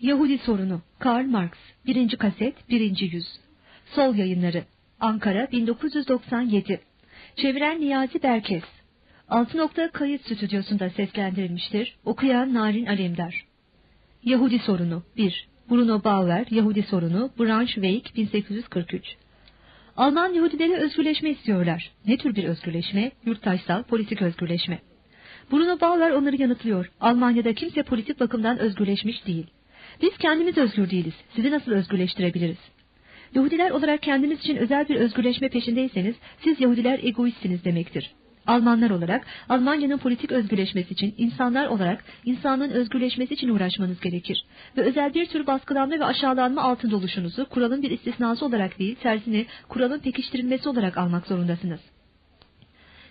Yahudi Sorunu Karl Marx 1. Kaset 1. Yüz Sol Yayınları Ankara 1997 Çeviren Niyazi Berkes Altı nokta kayıt stüdyosunda seslendirilmiştir. Okuyan Narin Alemdar Yahudi Sorunu 1 Bruno Bauer Yahudi Sorunu Braunschweig 1843 Alman Yahudileri özgürleşme istiyorlar. Ne tür bir özgürleşme? Yurttaşsal, politik özgürleşme. Bruno Bauer onları yanıtlıyor. Almanya'da kimse politik bakımdan özgürleşmiş değil. Biz kendimiz özgür değiliz. Sizi nasıl özgürleştirebiliriz? Yahudiler olarak kendiniz için özel bir özgürleşme peşindeyseniz siz Yahudiler egoistsiniz demektir. Almanlar olarak Almanya'nın politik özgürleşmesi için insanlar olarak insanlığın özgürleşmesi için uğraşmanız gerekir. Ve özel bir tür baskılanma ve aşağılanma altında oluşunuzu kuralın bir istisnası olarak değil tersine kuralın pekiştirilmesi olarak almak zorundasınız.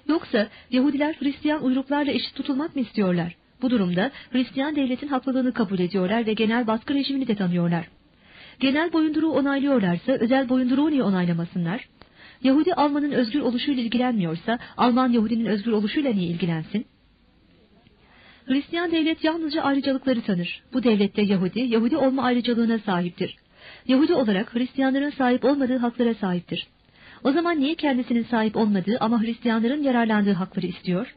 Yoksa Yahudiler Hristiyan uyruklarla eşit tutulmak mı istiyorlar? Bu durumda Hristiyan devletin haklılığını kabul ediyorlar ve genel baskı rejimini de tanıyorlar. Genel boyunduruğu onaylıyorlarsa özel boyunduruğu niye onaylamasınlar? Yahudi Alman'ın özgür oluşuyla ilgilenmiyorsa Alman Yahudinin özgür oluşuyla niye ilgilensin? Hristiyan devlet yalnızca ayrıcalıkları tanır. Bu devlette Yahudi, Yahudi olma ayrıcalığına sahiptir. Yahudi olarak Hristiyanların sahip olmadığı haklara sahiptir. O zaman niye kendisinin sahip olmadığı ama Hristiyanların yararlandığı hakları istiyor?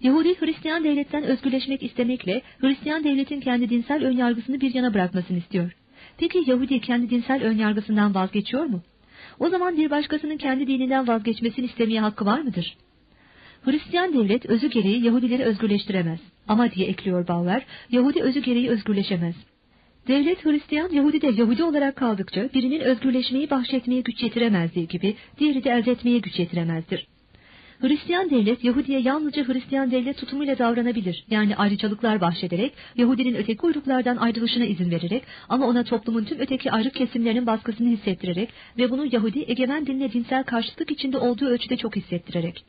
Yahudi Hristiyan devletten özgürleşmek istemekle Hristiyan devletin kendi dinsel önyargısını bir yana bırakmasını istiyor. Peki Yahudi kendi dinsel önyargısından vazgeçiyor mu? O zaman bir başkasının kendi dininden vazgeçmesini istemeye hakkı var mıdır? Hristiyan devlet özü gereği Yahudileri özgürleştiremez. Ama diye ekliyor Bauer, Yahudi özü gereği özgürleşemez. Devlet Hristiyan, Yahudi de Yahudi olarak kaldıkça birinin özgürleşmeyi bahşetmeye güç yetiremezdiği gibi diğeri de elde etmeye güç yetiremezdir. Hristiyan devlet Yahudi'ye yalnızca Hristiyan devlet tutumuyla davranabilir. Yani ayrıcalıklar bahşederek, Yahudinin öteki uyruklardan ayrılışına izin vererek ama ona toplumun tüm öteki ayrık kesimlerinin baskısını hissettirerek ve bunu Yahudi egemen dinle dinsel karşıtlık içinde olduğu ölçüde çok hissettirerek.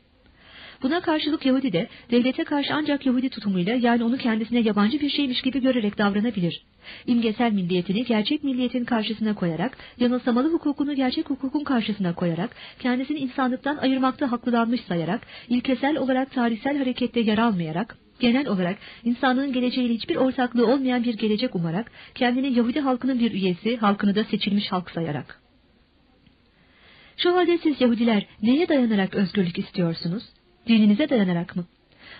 Buna karşılık Yahudi de devlete karşı ancak Yahudi tutumuyla yani onu kendisine yabancı bir şeymiş gibi görerek davranabilir. İmgesel milliyetini gerçek milliyetin karşısına koyarak, yanılsamalı hukukunu gerçek hukukun karşısına koyarak, kendisini insanlıktan ayırmakta haklılanmış sayarak, ilkesel olarak tarihsel harekette yer almayarak, genel olarak insanlığın geleceğiyle hiçbir ortaklığı olmayan bir gelecek umarak, kendini Yahudi halkının bir üyesi, halkını da seçilmiş halk sayarak. Şu halde siz Yahudiler neye dayanarak özgürlük istiyorsunuz? Dininize dayanarak mı?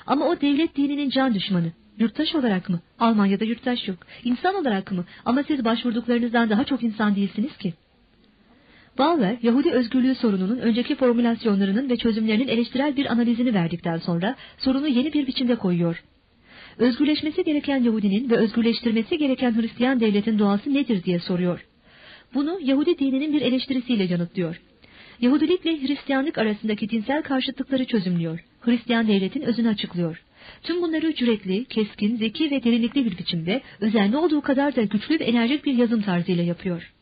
Ama o devlet dininin can düşmanı. Yurttaş olarak mı? Almanya'da yurttaş yok. İnsan olarak mı? Ama siz başvurduklarınızdan daha çok insan değilsiniz ki. Bauer, Yahudi özgürlüğü sorununun önceki formülasyonlarının ve çözümlerinin eleştirel bir analizini verdikten sonra sorunu yeni bir biçimde koyuyor. Özgürleşmesi gereken Yahudinin ve özgürleştirmesi gereken Hristiyan devletin doğası nedir diye soruyor. Bunu Yahudi dininin bir eleştirisiyle yanıtlıyor. Yahudilikle Hristiyanlık arasındaki dinsel karşıtlıkları çözümlüyor. Hristiyan devletin özünü açıklıyor. Tüm bunları cüretli, keskin, zeki ve derinlikli bir biçimde, özenli olduğu kadar da güçlü ve enerjik bir yazım tarzıyla yapıyor.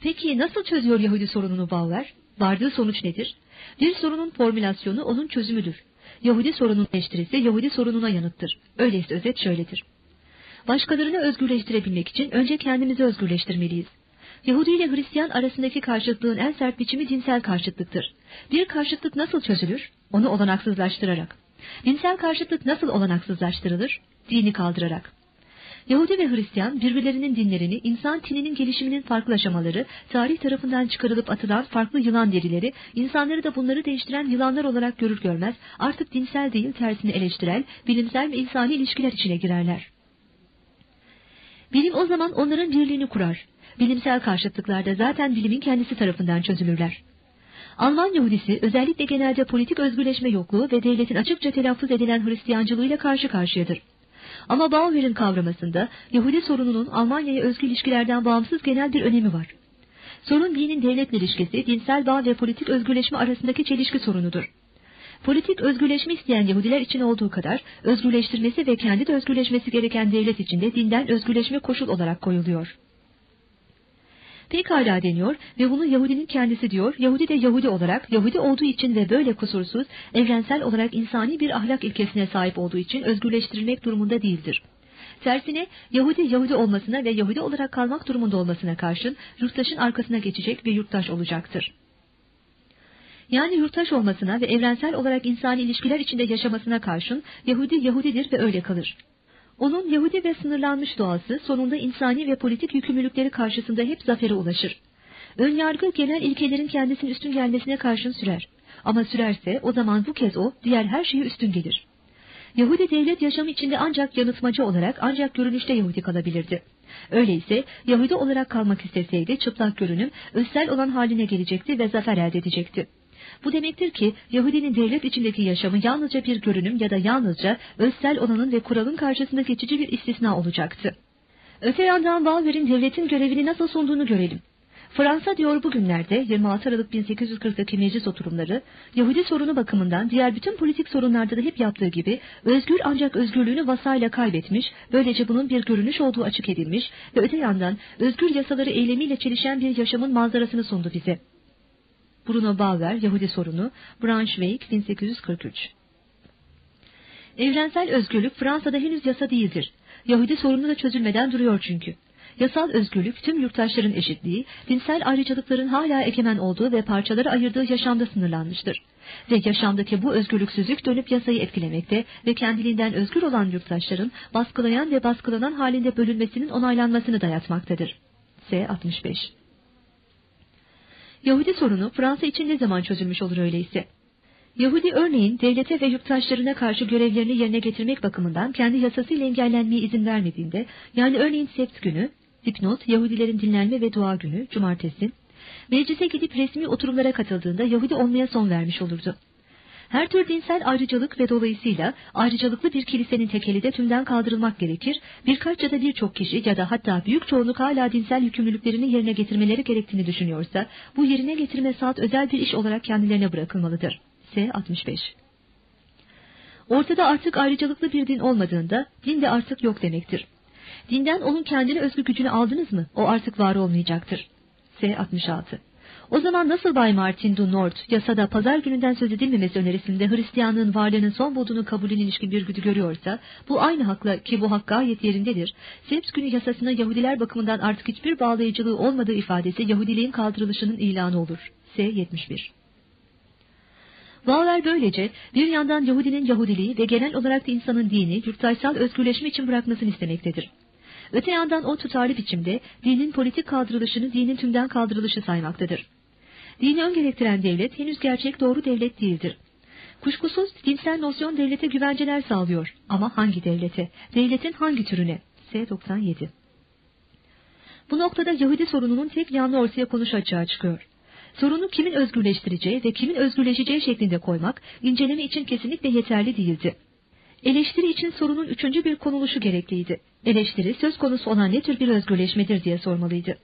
Peki nasıl çözüyor Yahudi sorununu Bauer? Vardığı sonuç nedir? Bir sorunun formülasyonu onun çözümüdür. Yahudi sorunun eleştirisi Yahudi sorununa yanıttır. Öyleyse özet şöyledir. Başkalarını özgürleştirebilmek için önce kendimizi özgürleştirmeliyiz. Yahudi ile Hristiyan arasındaki karşıtlığın en sert biçimi dinsel karşıtlıktır. Bir karşıtlık nasıl çözülür? Onu olanaksızlaştırarak. Dinsel karşıtlık nasıl olanaksızlaştırılır? Dini kaldırarak. Yahudi ve Hristiyan birbirlerinin dinlerini, insan tininin gelişiminin farklı aşamaları, tarih tarafından çıkarılıp atılan farklı yılan derileri, insanları da bunları değiştiren yılanlar olarak görür görmez artık dinsel değil tersini eleştirel, bilimsel ve insani ilişkiler içine girerler. Bilim o zaman onların birliğini kurar. Bilimsel karşıtlıklarda zaten bilimin kendisi tarafından çözülürler. Alman Yahudisi özellikle genelde politik özgürleşme yokluğu ve devletin açıkça telaffuz edilen Hristiyancılığıyla karşı karşıyadır. Ama Bauer'in kavramasında Yahudi sorununun Almanya'ya özgü ilişkilerden bağımsız genel bir önemi var. Sorun dinin devletle ilişkisi, dinsel bağ ve politik özgürleşme arasındaki çelişki sorunudur. Politik özgürleşme isteyen Yahudiler için olduğu kadar, özgürleştirmesi ve kendi de özgürleşmesi gereken devlet içinde dinden özgürleşme koşul olarak koyuluyor. Pekala deniyor ve bunu Yahudinin kendisi diyor, Yahudi de Yahudi olarak, Yahudi olduğu için ve böyle kusursuz, evrensel olarak insani bir ahlak ilkesine sahip olduğu için özgürleştirilmek durumunda değildir. Tersine Yahudi Yahudi olmasına ve Yahudi olarak kalmak durumunda olmasına karşın yurttaşın arkasına geçecek ve yurttaş olacaktır. Yani yurttaş olmasına ve evrensel olarak insani ilişkiler içinde yaşamasına karşın Yahudi Yahudidir ve öyle kalır. Onun Yahudi ve sınırlanmış doğası sonunda insani ve politik yükümlülükleri karşısında hep zafere ulaşır. Önyargı genel ilkelerin kendisinin üstün gelmesine karşın sürer. Ama sürerse o zaman bu kez o diğer her şeyi üstün gelir. Yahudi devlet yaşamı içinde ancak yanıtmacı olarak ancak görünüşte Yahudi kalabilirdi. Öyleyse Yahudi olarak kalmak isteseydi çıplak görünüm özsel olan haline gelecekti ve zafer elde edecekti. Bu demektir ki Yahudinin devlet içindeki yaşamı yalnızca bir görünüm ya da yalnızca özsel olanın ve kuralın karşısında geçici bir istisna olacaktı. Öte yandan Valver'in devletin görevini nasıl sunduğunu görelim. Fransa diyor bugünlerde 26 Aralık 1840'daki meclis oturumları Yahudi sorunu bakımından diğer bütün politik sorunlarda da hep yaptığı gibi özgür ancak özgürlüğünü vasayla kaybetmiş, böylece bunun bir görünüş olduğu açık edilmiş ve öte yandan özgür yasaları eylemiyle çelişen bir yaşamın manzarasını sundu bize. Bruno Bauer, Yahudi sorunu, Braunschweig 1843 Evrensel özgürlük Fransa'da henüz yasa değildir. Yahudi sorunu da çözülmeden duruyor çünkü. Yasal özgürlük tüm yurttaşların eşitliği, dinsel ayrıcalıkların hala egemen olduğu ve parçaları ayırdığı yaşamda sınırlanmıştır. Ve yaşamdaki bu özgürlüksüzlük dönüp yasayı etkilemekte ve kendiliğinden özgür olan yurttaşların baskılayan ve baskılanan halinde bölünmesinin onaylanmasını dayatmaktadır. S. 65 Yahudi sorunu Fransa için ne zaman çözülmüş olur öyleyse? Yahudi örneğin devlete ve yurttaşlarına karşı görevlerini yerine getirmek bakımından kendi yasasıyla engellenmeye izin vermediğinde, yani örneğin sept günü, dipnot, Yahudilerin dinlenme ve dua günü, cumartesi, meclise gidip resmi oturumlara katıldığında Yahudi olmaya son vermiş olurdu. Her tür dinsel ayrıcalık ve dolayısıyla ayrıcalıklı bir kilisenin tekeli de tümden kaldırılmak gerekir, birkaç ya da birçok kişi ya da hatta büyük çoğunluk hala dinsel yükümlülüklerini yerine getirmeleri gerektiğini düşünüyorsa, bu yerine getirme saat özel bir iş olarak kendilerine bırakılmalıdır. S. 65 Ortada artık ayrıcalıklı bir din olmadığında, din de artık yok demektir. Dinden onun kendine özgü gücünü aldınız mı, o artık var olmayacaktır. S. 66 o zaman nasıl Bay Martin du Nord yasada pazar gününden söz edilmemesi önerisinde Hristiyanlığın varlığının son bulduğunu kabulün ilişkin bir güdü görüyorsa, bu aynı hakla ki bu hak gayet yerindedir, Seps günü yasasına Yahudiler bakımından artık hiçbir bağlayıcılığı olmadığı ifadesi Yahudiliğin kaldırılışının ilanı olur. S. 71 Bağlar böylece bir yandan Yahudinin Yahudiliği ve genel olarak da insanın dini yurttaşsal özgürleşme için bırakmasını istemektedir. Öte yandan o tutarlı biçimde dinin politik kaldırılışını dinin tümden kaldırılışı saymaktadır. Dini ön gerektiren devlet henüz gerçek doğru devlet değildir. Kuşkusuz dinsel nosyon devlete güvenceler sağlıyor. Ama hangi devlete? Devletin hangi türüne? S97 Bu noktada Yahudi sorununun tek yanlı ortaya konuş açığa çıkıyor. Sorunu kimin özgürleştireceği ve kimin özgürleşeceği şeklinde koymak, inceleme için kesinlikle yeterli değildi. Eleştiri için sorunun üçüncü bir konuluşu gerekliydi. Eleştiri söz konusu olan ne tür bir özgürleşmedir diye sormalıydı.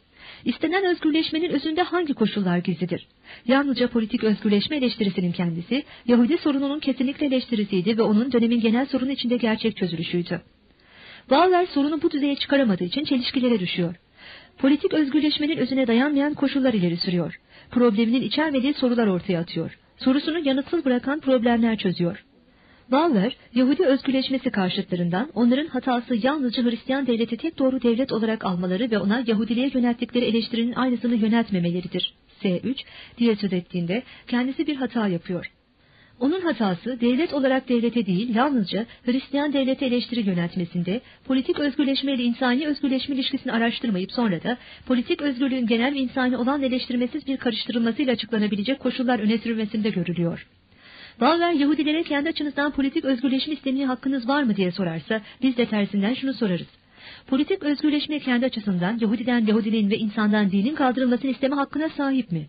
İstenen özgürleşmenin özünde hangi koşullar gizlidir? Yalnızca politik özgürleşme eleştirisinin kendisi, Yahudi sorununun kesinlikle eleştirisiydi ve onun dönemin genel sorunu içinde gerçek çözülüşüydü. Bağlar sorunu bu düzeye çıkaramadığı için çelişkilere düşüyor. Politik özgürleşmenin özüne dayanmayan koşullar ileri sürüyor. Probleminin içermediği sorular ortaya atıyor. Sorusunu yanıtsız bırakan problemler çözüyor. Bauer, Yahudi özgürleşmesi karşıtlarından onların hatası yalnızca Hristiyan devleti tek doğru devlet olarak almaları ve ona Yahudiliğe yönelttikleri eleştirinin aynısını yöneltmemeleridir. S3, diye söz ettiğinde kendisi bir hata yapıyor. Onun hatası devlet olarak devlete değil yalnızca Hristiyan devlete eleştiri yöneltmesinde, politik özgürleşme ile insani özgürleşme ilişkisini araştırmayıp sonra da politik özgürlüğün genel insani olan eleştirmesiz bir karıştırılmasıyla açıklanabilecek koşullar öne sürülmesinde görülüyor. Bağver Yahudilere kendi açınızdan politik özgürleşme istemeye hakkınız var mı diye sorarsa biz de tersinden şunu sorarız. Politik özgürleşme kendi açısından Yahudiden Yahudiliğin ve insandan dinin kaldırılmasını isteme hakkına sahip mi?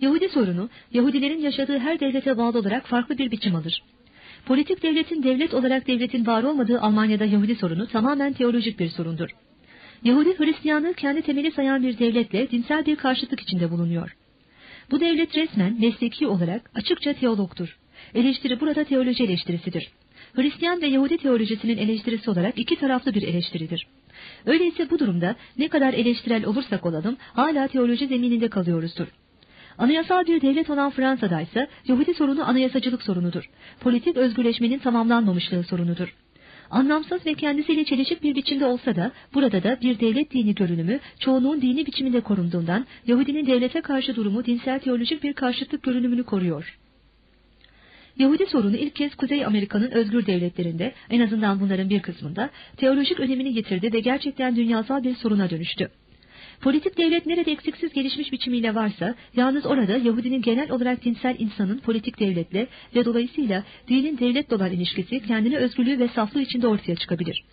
Yahudi sorunu, Yahudilerin yaşadığı her devlete bağlı olarak farklı bir biçim alır. Politik devletin devlet olarak devletin var olmadığı Almanya'da Yahudi sorunu tamamen teolojik bir sorundur. Yahudi Hristiyanlığı kendi temeli sayan bir devletle dinsel bir karşıtlık içinde bulunuyor. Bu devlet resmen mesleki olarak açıkça teologtur. Eleştiri burada teoloji eleştirisidir. Hristiyan ve Yahudi teolojisinin eleştirisi olarak iki taraflı bir eleştiridir. Öyleyse bu durumda ne kadar eleştirel olursak olalım hala teoloji zemininde kalıyoruzdur. Anayasal bir devlet olan Fransa'da ise Yahudi sorunu anayasacılık sorunudur. Politik özgürleşmenin tamamlanmamışlığı sorunudur. Anlamsız ve kendisiyle çelişik bir biçimde olsa da burada da bir devlet dini görünümü çoğunluğun dini biçiminde korunduğundan Yahudinin devlete karşı durumu dinsel teolojik bir karşıtlık görünümünü koruyor. Yahudi sorunu ilk kez Kuzey Amerika'nın özgür devletlerinde, en azından bunların bir kısmında, teolojik önemini yitirdi ve gerçekten dünyasal bir soruna dönüştü. Politik devlet nerede eksiksiz gelişmiş biçimiyle varsa, yalnız orada Yahudinin genel olarak dinsel insanın politik devletle ve dolayısıyla dinin devlet dolar ilişkisi kendine özgürlüğü ve saflığı içinde ortaya çıkabilir.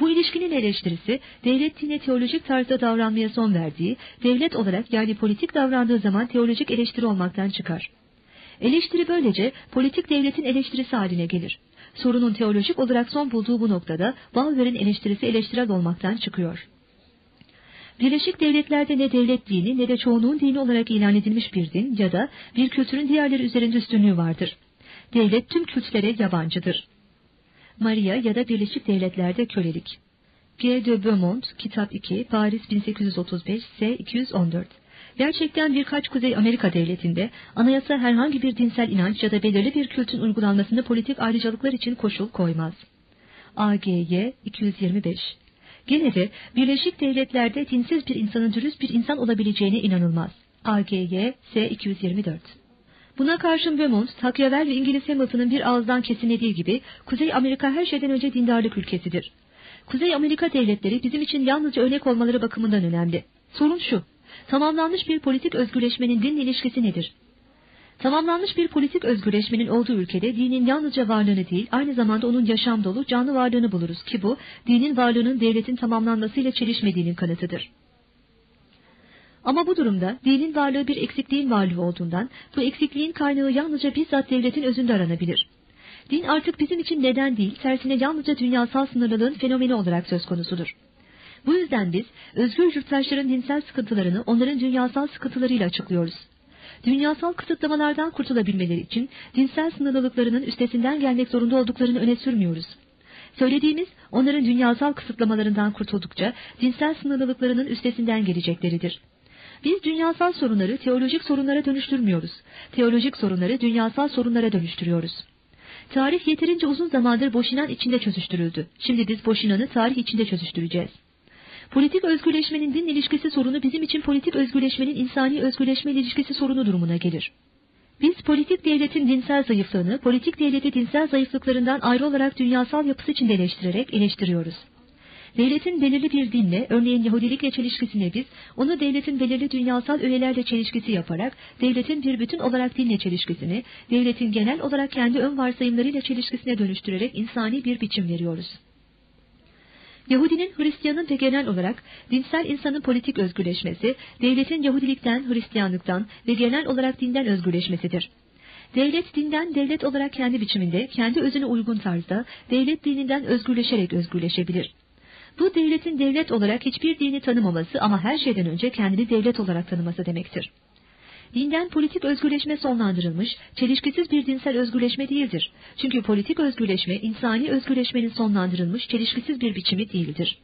Bu ilişkinin eleştirisi, devlet dine teolojik tarzda davranmaya son verdiği, devlet olarak yani politik davrandığı zaman teolojik eleştiri olmaktan çıkar. Eleştiri böylece politik devletin eleştirisi haline gelir. Sorunun teolojik olarak son bulduğu bu noktada Bauer'in eleştirisi eleştirel olmaktan çıkıyor. Birleşik Devletler'de ne devlet dini ne de çoğunluğun dini olarak ilan edilmiş bir din ya da bir kültürün diğerleri üzerinde üstünlüğü vardır. Devlet tüm kültlere yabancıdır. Maria ya da Birleşik Devletler'de kölelik. G. de Beaumont, Kitap 2, Paris 1835, S. 214 Gerçekten birkaç Kuzey Amerika devletinde anayasa herhangi bir dinsel inanç ya da belirli bir kültün uygulanmasında politik ayrıcalıklar için koşul koymaz. AGY 225 Gene de Birleşik Devletler'de dinsiz bir insanın dürüst bir insan olabileceğine inanılmaz. AGY S 224 Buna karşın Beaumont, Takyavel ve İngiliz Hamilton'ın bir ağızdan kesinlediği gibi Kuzey Amerika her şeyden önce dindarlık ülkesidir. Kuzey Amerika devletleri bizim için yalnızca örnek olmaları bakımından önemli. Sorun şu, tamamlanmış bir politik özgürleşmenin dinle ilişkisi nedir? Tamamlanmış bir politik özgürleşmenin olduğu ülkede dinin yalnızca varlığını değil, aynı zamanda onun yaşam dolu, canlı varlığını buluruz ki bu, dinin varlığının devletin tamamlanmasıyla çelişmediğinin kanıtıdır. Ama bu durumda dinin varlığı bir eksikliğin varlığı olduğundan, bu eksikliğin kaynağı yalnızca bizzat devletin özünde aranabilir. Din artık bizim için neden değil, tersine yalnızca dünyasal sınırlılığın fenomeni olarak söz konusudur. Bu yüzden biz özgür yurttaşların dinsel sıkıntılarını onların dünyasal sıkıntılarıyla açıklıyoruz. Dünyasal kısıtlamalardan kurtulabilmeleri için dinsel sınırlılıklarının üstesinden gelmek zorunda olduklarını öne sürmüyoruz. Söylediğimiz onların dünyasal kısıtlamalarından kurtuldukça dinsel sınırlılıklarının üstesinden gelecekleridir. Biz dünyasal sorunları teolojik sorunlara dönüştürmüyoruz. Teolojik sorunları dünyasal sorunlara dönüştürüyoruz. Tarih yeterince uzun zamandır boşinan içinde çözüştürüldü. Şimdi biz boşinanı tarih içinde çözüştüreceğiz. Politik özgürleşmenin din ilişkisi sorunu bizim için politik özgürleşmenin insani özgürleşme ilişkisi sorunu durumuna gelir. Biz politik devletin dinsel zayıflığını, politik devleti dinsel zayıflıklarından ayrı olarak dünyasal yapısı içinde eleştirerek eleştiriyoruz. Devletin belirli bir dinle, örneğin Yahudilikle çelişkisine biz, onu devletin belirli dünyasal öğelerle çelişkisi yaparak, devletin bir bütün olarak dinle çelişkisini, devletin genel olarak kendi ön varsayımlarıyla çelişkisine dönüştürerek insani bir biçim veriyoruz. Yahudinin, Hristiyanın ve genel olarak dinsel insanın politik özgürleşmesi, devletin Yahudilikten, Hristiyanlıktan ve genel olarak dinden özgürleşmesidir. Devlet dinden devlet olarak kendi biçiminde, kendi özüne uygun tarzda, devlet dininden özgürleşerek özgürleşebilir. Bu devletin devlet olarak hiçbir dini tanımaması ama her şeyden önce kendini devlet olarak tanıması demektir. Dinden politik özgürleşme sonlandırılmış, çelişkisiz bir dinsel özgürleşme değildir. Çünkü politik özgürleşme, insani özgürleşmenin sonlandırılmış, çelişkisiz bir biçimi değildir.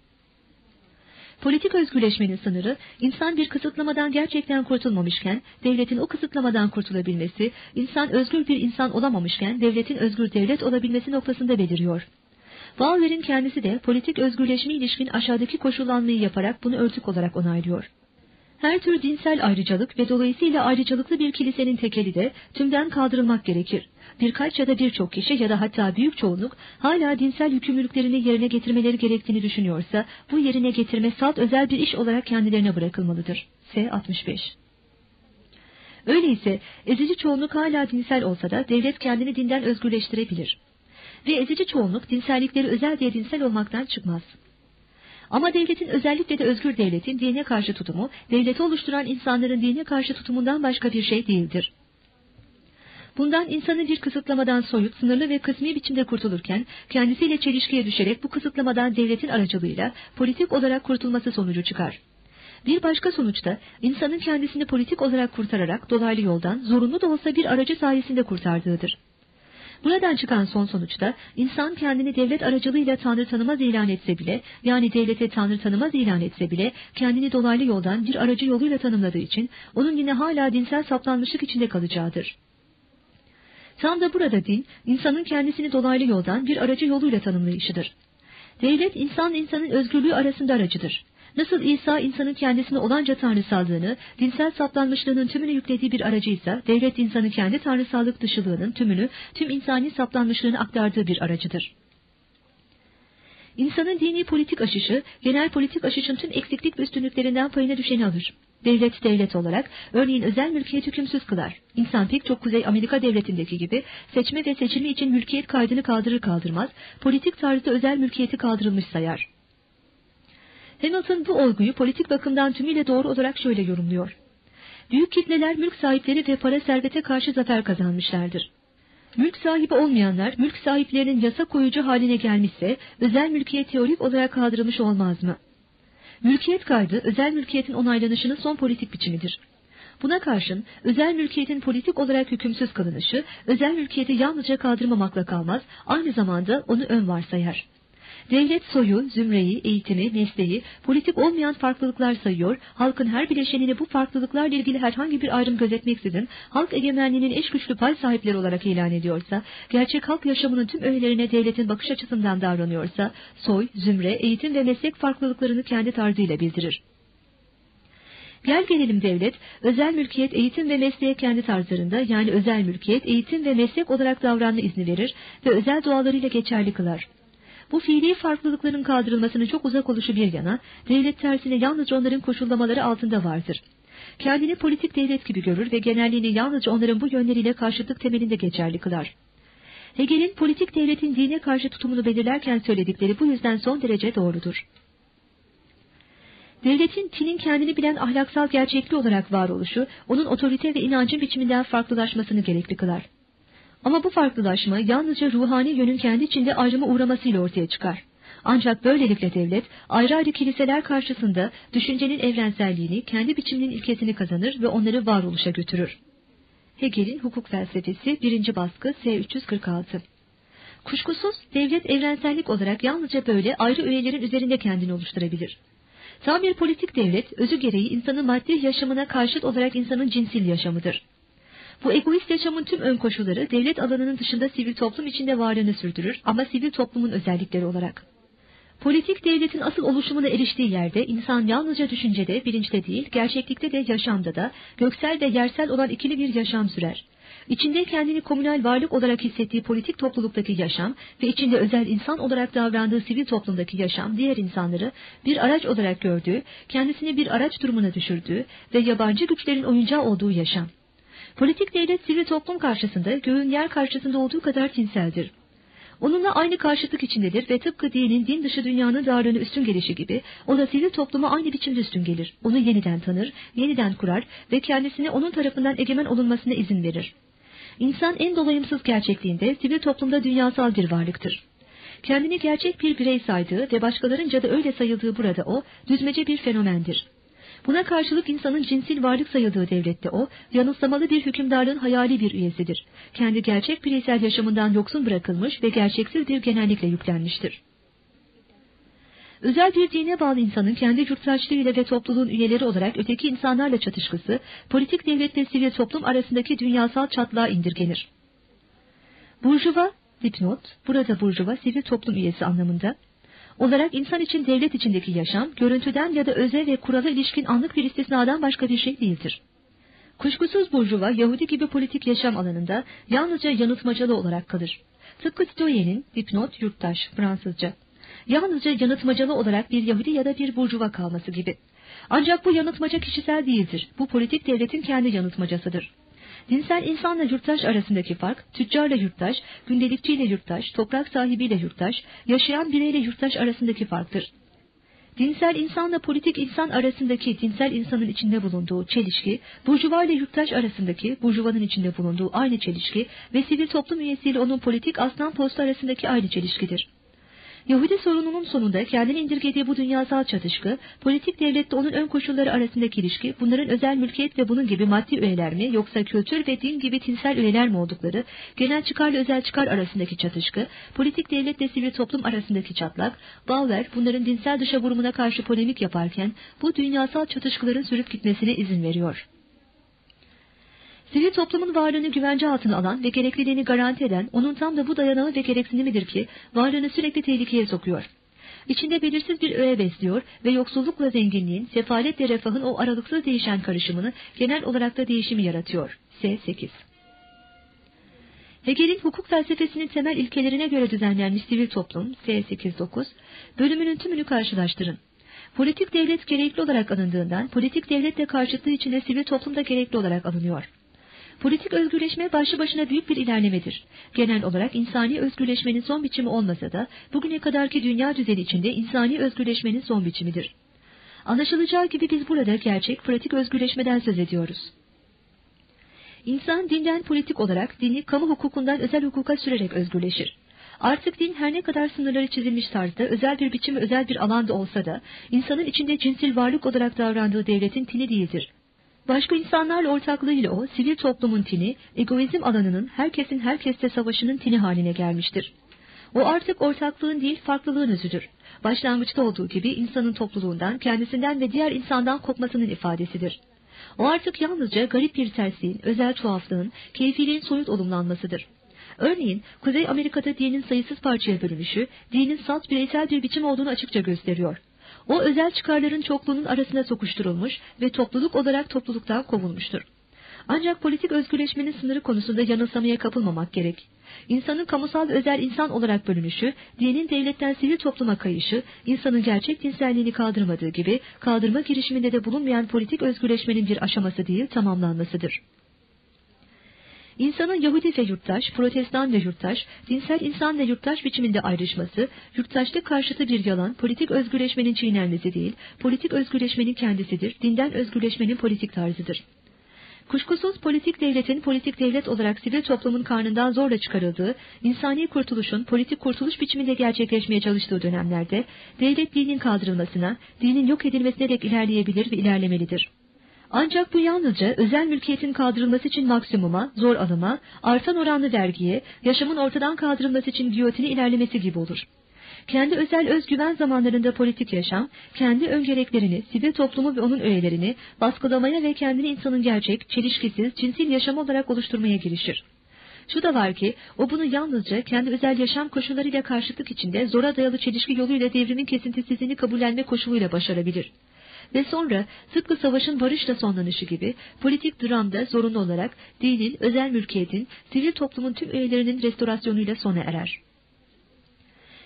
Politik özgürleşmenin sınırı, insan bir kısıtlamadan gerçekten kurtulmamışken, devletin o kısıtlamadan kurtulabilmesi, insan özgür bir insan olamamışken, devletin özgür devlet olabilmesi noktasında beliriyor. Bauer'in kendisi de politik özgürleşme ilişkin aşağıdaki koşullanmayı yaparak bunu örtük olarak onaylıyor. Her tür dinsel ayrıcalık ve dolayısıyla ayrıcalıklı bir kilisenin tekeli de tümden kaldırılmak gerekir. Birkaç ya da birçok kişi ya da hatta büyük çoğunluk hala dinsel yükümlülüklerini yerine getirmeleri gerektiğini düşünüyorsa bu yerine getirme salt özel bir iş olarak kendilerine bırakılmalıdır. S. 65 Öyleyse ezici çoğunluk hala dinsel olsa da devlet kendini dinden özgürleştirebilir. Ve ezici çoğunluk dinsellikleri özel diye dinsel olmaktan çıkmaz. Ama devletin özellikle de özgür devletin dine karşı tutumu, devleti oluşturan insanların dine karşı tutumundan başka bir şey değildir. Bundan insanı bir kısıtlamadan soyup sınırlı ve kısmi biçimde kurtulurken kendisiyle çelişkiye düşerek bu kısıtlamadan devletin aracılığıyla politik olarak kurtulması sonucu çıkar. Bir başka sonuçta insanın kendisini politik olarak kurtararak dolaylı yoldan zorunlu da olsa bir aracı sayesinde kurtardığıdır. Buradan çıkan son sonuçta insan kendini devlet aracılığıyla Tanrı tanımaz ilan etse bile yani devlete Tanrı tanımaz ilan etse bile kendini dolaylı yoldan bir aracı yoluyla tanımladığı için onun yine hala dinsel saplanmışlık içinde kalacağıdır. Tam da burada din, insanın kendisini dolaylı yoldan bir aracı yoluyla tanımlayışıdır. Devlet, insan insanın özgürlüğü arasında aracıdır. Nasıl İsa insanın kendisine olanca tanrısallığını, dinsel saplanmışlığının tümünü yüklediği bir aracıysa, devlet insanın kendi tanrısallık dışılığının tümünü, tüm insani saplanmışlığını aktardığı bir aracıdır. İnsanın dini politik aşışı, genel politik aşışın tüm eksiklik ve üstünlüklerinden payına düşeni alır. Devlet devlet olarak, örneğin özel mülkiyet hükümsüz kılar. İnsan pek çok Kuzey Amerika devletindeki gibi, seçme ve seçilme için mülkiyet kaydını kaldırır kaldırmaz, politik tarzda özel mülkiyeti kaldırılmış sayar. Hamilton bu olguyu politik bakımdan tümüyle doğru olarak şöyle yorumluyor. Büyük kitleler mülk sahipleri ve para servete karşı zafer kazanmışlardır. Mülk sahibi olmayanlar, mülk sahiplerinin yasa koyucu haline gelmişse, özel mülkiyet teorik olarak kaldırılmış olmaz mı? Mülkiyet kaydı, özel mülkiyetin onaylanışının son politik biçimidir. Buna karşın, özel mülkiyetin politik olarak hükümsüz kılınışı, özel mülkiyeti yalnızca kaldırmamakla kalmaz, aynı zamanda onu ön varsayar. Devlet soyu, zümreyi, eğitimi, mesleği, politik olmayan farklılıklar sayıyor, halkın her bileşenini bu farklılıklarla ilgili herhangi bir ayrım gözetmeksizin, halk egemenliğinin eş güçlü pay sahipleri olarak ilan ediyorsa, gerçek halk yaşamının tüm öğelerine devletin bakış açısından davranıyorsa, soy, zümre, eğitim ve meslek farklılıklarını kendi tarzıyla bildirir. Gel gelelim devlet, özel mülkiyet, eğitim ve mesleğe kendi tarzlarında yani özel mülkiyet, eğitim ve meslek olarak davranma izni verir ve özel doğalarıyla geçerli kılar. Bu fiili farklılıkların kaldırılmasının çok uzak oluşu bir yana, devlet tersine yalnızca onların koşullamaları altında vardır. Kendini politik devlet gibi görür ve genelliğini yalnızca onların bu yönleriyle karşıtlık temelinde geçerli kılar. Hegel'in politik devletin dine karşı tutumunu belirlerken söyledikleri bu yüzden son derece doğrudur. Devletin tinin kendini bilen ahlaksal gerçekli olarak varoluşu, onun otorite ve inancın biçiminden farklılaşmasını gerekli kılar. Ama bu farklılaşma yalnızca ruhani yönün kendi içinde ayrıma uğramasıyla ortaya çıkar. Ancak böylelikle devlet ayrı ayrı kiliseler karşısında düşüncenin evrenselliğini, kendi biçiminin ilkesini kazanır ve onları varoluşa götürür. Hegel'in Hukuk Felsefesi 1. baskı S 346 Kuşkusuz devlet evrensellik olarak yalnızca böyle ayrı üyelerin üzerinde kendini oluşturabilir. Tam bir politik devlet, özü gereği insanın maddi yaşamına karşıt olarak insanın cinsil yaşamıdır. Bu egoist yaşamın tüm ön koşulları devlet alanının dışında sivil toplum içinde varlığını sürdürür ama sivil toplumun özellikleri olarak. Politik devletin asıl oluşumuna eriştiği yerde insan yalnızca düşüncede, bilinçte değil, gerçeklikte de yaşamda da göksel ve yersel olan ikili bir yaşam sürer. İçinde kendini komünal varlık olarak hissettiği politik topluluktaki yaşam ve içinde özel insan olarak davrandığı sivil toplumdaki yaşam diğer insanları bir araç olarak gördüğü, kendisini bir araç durumuna düşürdüğü ve yabancı güçlerin oyuncağı olduğu yaşam. Politik devlet sivil toplum karşısında göğün yer karşısında olduğu kadar tinseldir. Onunla aynı karşıtlık içindedir ve tıpkı dinin din dışı dünyanın varlığını üstün gelişi gibi o da sivil topluma aynı biçimde üstün gelir. Onu yeniden tanır, yeniden kurar ve kendisine onun tarafından egemen olunmasına izin verir. İnsan en dolayımsız gerçekliğinde sivil toplumda dünyasal bir varlıktır. Kendini gerçek bir birey saydığı ve başkalarınca da öyle sayıldığı burada o, düzmece bir fenomendir. Buna karşılık insanın cinsil varlık sayıldığı devlette o, yanılsamalı bir hükümdarlığın hayali bir üyesidir. Kendi gerçek bireysel yaşamından yoksun bırakılmış ve gerçeksiz bir genellikle yüklenmiştir. Özel bir dine bağlı insanın kendi yurttaşlığıyla ve topluluğun üyeleri olarak öteki insanlarla çatışkısı, politik devlet ve sivil toplum arasındaki dünyasal çatlağa indirgenir. Burjuva, dipnot, burada burjuva sivil toplum üyesi anlamında, olarak insan için devlet içindeki yaşam, görüntüden ya da öze ve kurala ilişkin anlık bir istisnadan başka bir şey değildir. Kuşkusuz Burjuva, Yahudi gibi politik yaşam alanında yalnızca yanıtmacalı olarak kalır. Tıpkı Titoyen'in dipnot yurttaş Fransızca. Yalnızca yanıtmacalı olarak bir Yahudi ya da bir Burjuva kalması gibi. Ancak bu yanıtmaca kişisel değildir. Bu politik devletin kendi yanıtmacasıdır. Dinsel insanla yurttaş arasındaki fark, tüccarla yurttaş, gündelikçiyle yurttaş, toprak sahibiyle yurttaş, yaşayan bireyle yurttaş arasındaki farktır. Dinsel insanla politik insan arasındaki dinsel insanın içinde bulunduğu çelişki, burjuva ile yurttaş arasındaki burjuvanın içinde bulunduğu aynı çelişki ve sivil toplum üyesiyle onun politik aslan postu arasındaki aynı çelişkidir. Yahudi sorununun sonunda kendini indirgediği bu dünyasal çatışkı, politik devlette onun ön koşulları arasındaki ilişki, bunların özel mülkiyet ve bunun gibi maddi üyeler mi, yoksa kültür ve din gibi tinsel üyeler mi oldukları, genel çıkarla özel çıkar arasındaki çatışkı, politik devletle sivil toplum arasındaki çatlak, Bauer bunların dinsel dışa vurumuna karşı polemik yaparken, bu dünyasal çatışkıların sürüp gitmesine izin veriyor. Sivil toplumun varlığını güvence altına alan ve gerekliliğini garanti eden onun tam da bu dayanağı ve gereksinimidir ki varlığını sürekli tehlikeye sokuyor. İçinde belirsiz bir öğe besliyor ve yoksullukla zenginliğin, sefaletle refahın o aralıksız değişen karışımını genel olarak da değişimi yaratıyor. S8 Hegel'in hukuk felsefesinin temel ilkelerine göre düzenlenmiş sivil toplum S8-9 bölümünün tümünü karşılaştırın. Politik devlet gerekli olarak alındığından politik devletle karşıtlığı içinde sivil toplum da gerekli olarak alınıyor. Politik özgürleşme başlı başına büyük bir ilerlemedir. Genel olarak insani özgürleşmenin son biçimi olmasa da bugüne kadarki dünya düzeni içinde insani özgürleşmenin son biçimidir. Anlaşılacağı gibi biz burada gerçek pratik özgürleşmeden söz ediyoruz. İnsan dinden politik olarak dini kamu hukukundan özel hukuka sürerek özgürleşir. Artık din her ne kadar sınırları çizilmiş tarzda özel bir biçim özel bir alanda olsa da insanın içinde cinsel varlık olarak davrandığı devletin tini değildir. Başka insanlarla ortaklığıyla o sivil toplumun tini, egoizm alanının herkesin herkeste savaşının tini haline gelmiştir. O artık ortaklığın değil farklılığın özüdür. Başlangıçta olduğu gibi insanın topluluğundan, kendisinden ve diğer insandan kopmasının ifadesidir. O artık yalnızca garip bir tersliğin, özel tuhaflığın, keyfiliğin soyut olumlanmasıdır. Örneğin Kuzey Amerika'da dinin sayısız parçaya bölünüşü, dinin salt bireysel bir biçim olduğunu açıkça gösteriyor. O özel çıkarların çokluğunun arasına sokuşturulmuş ve topluluk olarak topluluktan kovulmuştur. Ancak politik özgürleşmenin sınırı konusunda yanılsamaya kapılmamak gerek. İnsanın kamusal özel insan olarak bölünüşü, dinin devletten sivil topluma kayışı, insanın gerçek cinselliğini kaldırmadığı gibi kaldırma girişiminde de bulunmayan politik özgürleşmenin bir aşaması değil tamamlanmasıdır. İnsanın Yahudi ve yurttaş, Protestan ve yurttaş, dinsel insan ve yurttaş biçiminde ayrışması, yurttaşlık karşıtı bir yalan, politik özgürleşmenin çiğnenmesi değil, politik özgürleşmenin kendisidir, dinden özgürleşmenin politik tarzıdır. Kuşkusuz politik devletin politik devlet olarak sivil toplumun karnından zorla çıkarıldığı, insani kurtuluşun politik kurtuluş biçiminde gerçekleşmeye çalıştığı dönemlerde, devlet dinin kaldırılmasına, dinin yok edilmesine dek ilerleyebilir ve ilerlemelidir. Ancak bu yalnızca özel mülkiyetin kaldırılması için maksimuma, zor alıma, artan oranlı vergiye, yaşamın ortadan kaldırılması için giyotini ilerlemesi gibi olur. Kendi özel özgüven zamanlarında politik yaşam, kendi önceliklerini, sivil toplumu ve onun öğelerini baskılamaya ve kendini insanın gerçek, çelişkisiz, cinsel yaşam olarak oluşturmaya girişir. Şu da var ki, o bunu yalnızca kendi özel yaşam koşullarıyla karşıtlık içinde zora dayalı çelişki yoluyla devrimin kesintisizliğini kabullenme koşuluyla başarabilir. Ve sonra tıpkı savaşın barışla sonlanışı gibi politik dramda zorunlu olarak dinin, özel mülkiyetin, sivil toplumun tüm üyelerinin restorasyonuyla sona erer.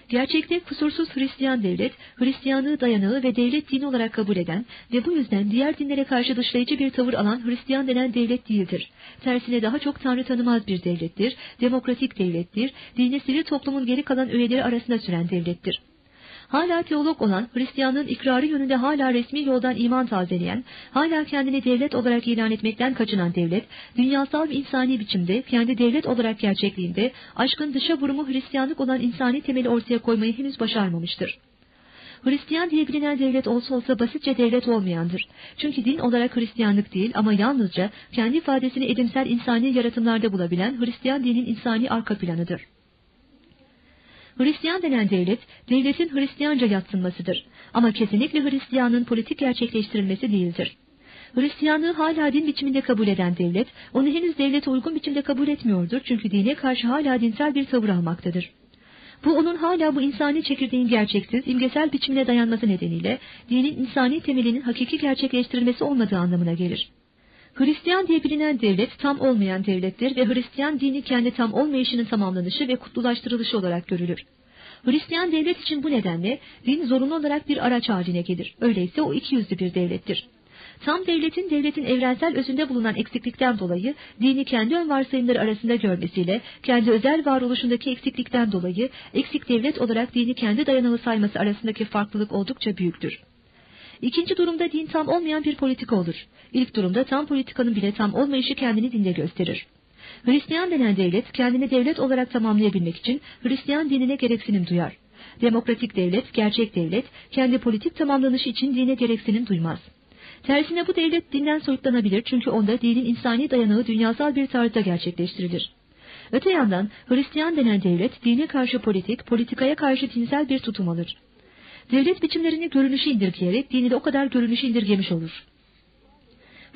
Gerçekte kusursuz Hristiyan devlet, Hristiyanlığı dayanağı ve devlet dini olarak kabul eden ve bu yüzden diğer dinlere karşı dışlayıcı bir tavır alan Hristiyan denen devlet değildir. Tersine daha çok Tanrı tanımaz bir devlettir, demokratik devlettir, dini sivil toplumun geri kalan üyeleri arasında süren devlettir hala teolog olan, Hristiyanlığın ikrarı yönünde hala resmi yoldan iman tazeleyen, hala kendini devlet olarak ilan etmekten kaçınan devlet, dünyasal ve insani biçimde kendi devlet olarak gerçekliğinde aşkın dışa vurumu Hristiyanlık olan insani temeli ortaya koymayı henüz başarmamıştır. Hristiyan diye bilinen devlet olsa olsa basitçe devlet olmayandır. Çünkü din olarak Hristiyanlık değil ama yalnızca kendi ifadesini edimsel insani yaratımlarda bulabilen Hristiyan dinin insani arka planıdır. Hristiyan denen devlet, devletin Hristiyanca yatsınmasıdır. Ama kesinlikle Hristiyanın politik gerçekleştirilmesi değildir. Hristiyanlığı hala din biçiminde kabul eden devlet, onu henüz devlete uygun biçimde kabul etmiyordur çünkü dine karşı hala dinsel bir tavır almaktadır. Bu onun hala bu insani çekirdeğin gerçeksiz, imgesel biçimine dayanması nedeniyle dinin insani temelinin hakiki gerçekleştirilmesi olmadığı anlamına gelir. Hristiyan diye bilinen devlet tam olmayan devlettir ve Hristiyan dini kendi tam olmayışının tamamlanışı ve kutlulaştırılışı olarak görülür. Hristiyan devlet için bu nedenle din zorunlu olarak bir araç haline gelir. Öyleyse o iki yüzlü bir devlettir. Tam devletin devletin evrensel özünde bulunan eksiklikten dolayı dini kendi ön varsayımları arasında görmesiyle kendi özel varoluşundaki eksiklikten dolayı eksik devlet olarak dini kendi dayanağı sayması arasındaki farklılık oldukça büyüktür. İkinci durumda din tam olmayan bir politika olur. İlk durumda tam politikanın bile tam olmayışı kendini dinde gösterir. Hristiyan denen devlet kendini devlet olarak tamamlayabilmek için Hristiyan dinine gereksinim duyar. Demokratik devlet, gerçek devlet, kendi politik tamamlanışı için dine gereksinim duymaz. Tersine bu devlet dinden soyutlanabilir çünkü onda dinin insani dayanağı dünyasal bir tarzda gerçekleştirilir. Öte yandan Hristiyan denen devlet dine karşı politik, politikaya karşı dinsel bir tutum alır. Devlet biçimlerini görünüşü indirgeyerek dini de o kadar görünüşü indirgemiş olur.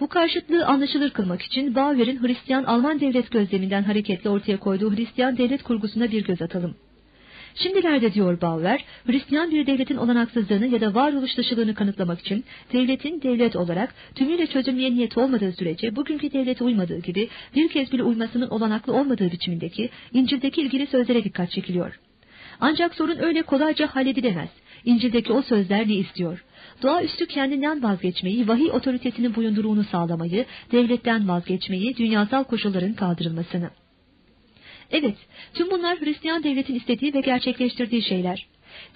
Bu karşıtlığı anlaşılır kılmak için Bauer'in Hristiyan Alman devlet gözleminden hareketle ortaya koyduğu Hristiyan devlet kurgusuna bir göz atalım. Şimdilerde diyor Bauer, Hristiyan bir devletin olanaksızlığını ya da varoluş dışılığını kanıtlamak için devletin devlet olarak tümüyle çözülmeye niyeti olmadığı sürece bugünkü devlete uymadığı gibi bir kez bile uymasının olanaklı olmadığı biçimindeki İncil'deki ilgili sözlere dikkat çekiliyor. Ancak sorun öyle kolayca halledilemez. İncil'deki o sözler ne istiyor? Doğaüstü kendinden vazgeçmeyi, vahiy otoritesinin boyunduruğunu sağlamayı, devletten vazgeçmeyi, dünyasal koşulların kaldırılmasını. Evet, tüm bunlar Hristiyan devletin istediği ve gerçekleştirdiği şeyler.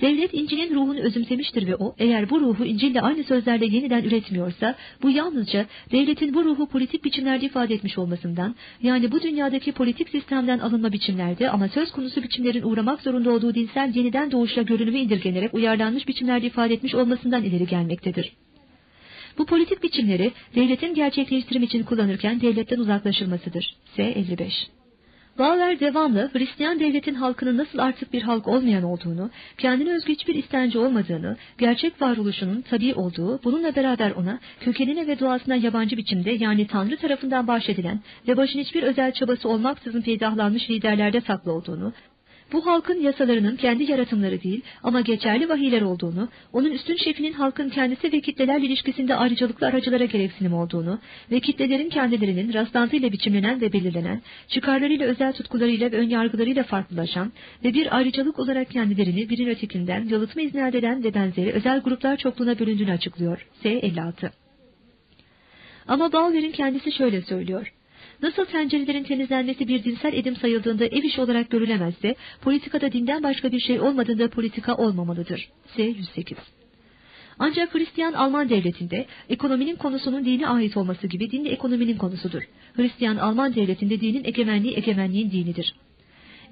Devlet İncil'in ruhunu özümsemiştir ve o, eğer bu ruhu İncil'le aynı sözlerle yeniden üretmiyorsa, bu yalnızca devletin bu ruhu politik biçimlerde ifade etmiş olmasından, yani bu dünyadaki politik sistemden alınma biçimlerde ama söz konusu biçimlerin uğramak zorunda olduğu dinsel yeniden doğuşla görünümü indirgenerek uyarlanmış biçimlerde ifade etmiş olmasından ileri gelmektedir. Bu politik biçimleri devletin gerçekleştirim için kullanırken devletten uzaklaşılmasıdır. S. 55 Bauer devamlı Hristiyan devletin halkının nasıl artık bir halk olmayan olduğunu, kendine özgü hiçbir istenci olmadığını, gerçek varoluşunun tabii olduğu, bununla beraber ona kökenine ve doğasına yabancı biçimde yani Tanrı tarafından bahşedilen ve başın hiçbir özel çabası olmaksızın peydahlanmış liderlerde saklı olduğunu, bu halkın yasalarının kendi yaratımları değil ama geçerli vahiyler olduğunu, onun üstün şefinin halkın kendisi ve kitlelerle ilişkisinde ayrıcalıklı aracılara gereksinim olduğunu ve kitlelerin kendilerinin rastlantıyla biçimlenen ve belirlenen, çıkarlarıyla özel tutkularıyla ve önyargılarıyla farklılaşan ve bir ayrıcalık olarak kendilerini birin ötekinden yalıtma izni elde eden ve benzeri özel gruplar çokluğuna bölündüğünü açıklıyor. S. 56 Ama Bauer'in kendisi şöyle söylüyor. Nasıl tencerelerin temizlenmesi bir dinsel edim sayıldığında ev işi olarak görülemezse, politikada dinden başka bir şey olmadığında politika olmamalıdır. S. 108 ancak Hristiyan Alman devletinde ekonominin konusunun dine ait olması gibi din ekonominin konusudur. Hristiyan Alman devletinde dinin egemenliği egemenliğin dinidir.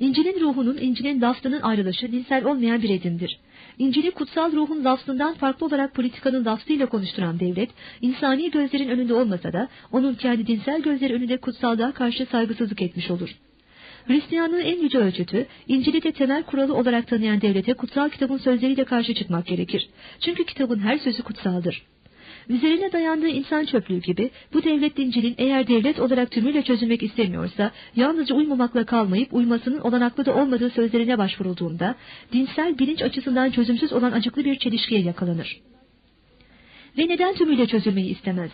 İncil'in ruhunun İncil'in lafzının ayrılışı dinsel olmayan bir edimdir. İncil'i kutsal ruhun lafzından farklı olarak politikanın lafzıyla konuşturan devlet, insani gözlerin önünde olmasa da onun kendi dinsel gözleri önünde kutsallığa karşı saygısızlık etmiş olur. Hristiyanlığın en yüce ölçütü, İncil'i de temel kuralı olarak tanıyan devlete kutsal kitabın sözleriyle karşı çıkmak gerekir. Çünkü kitabın her sözü kutsaldır. Üzerine dayandığı insan çöplüğü gibi bu devlet dincilin eğer devlet olarak tümüyle çözülmek istemiyorsa yalnızca uymamakla kalmayıp uymasının olanaklı da olmadığı sözlerine başvurulduğunda dinsel bilinç açısından çözümsüz olan acıklı bir çelişkiye yakalanır. Ve neden tümüyle çözülmeyi istemez?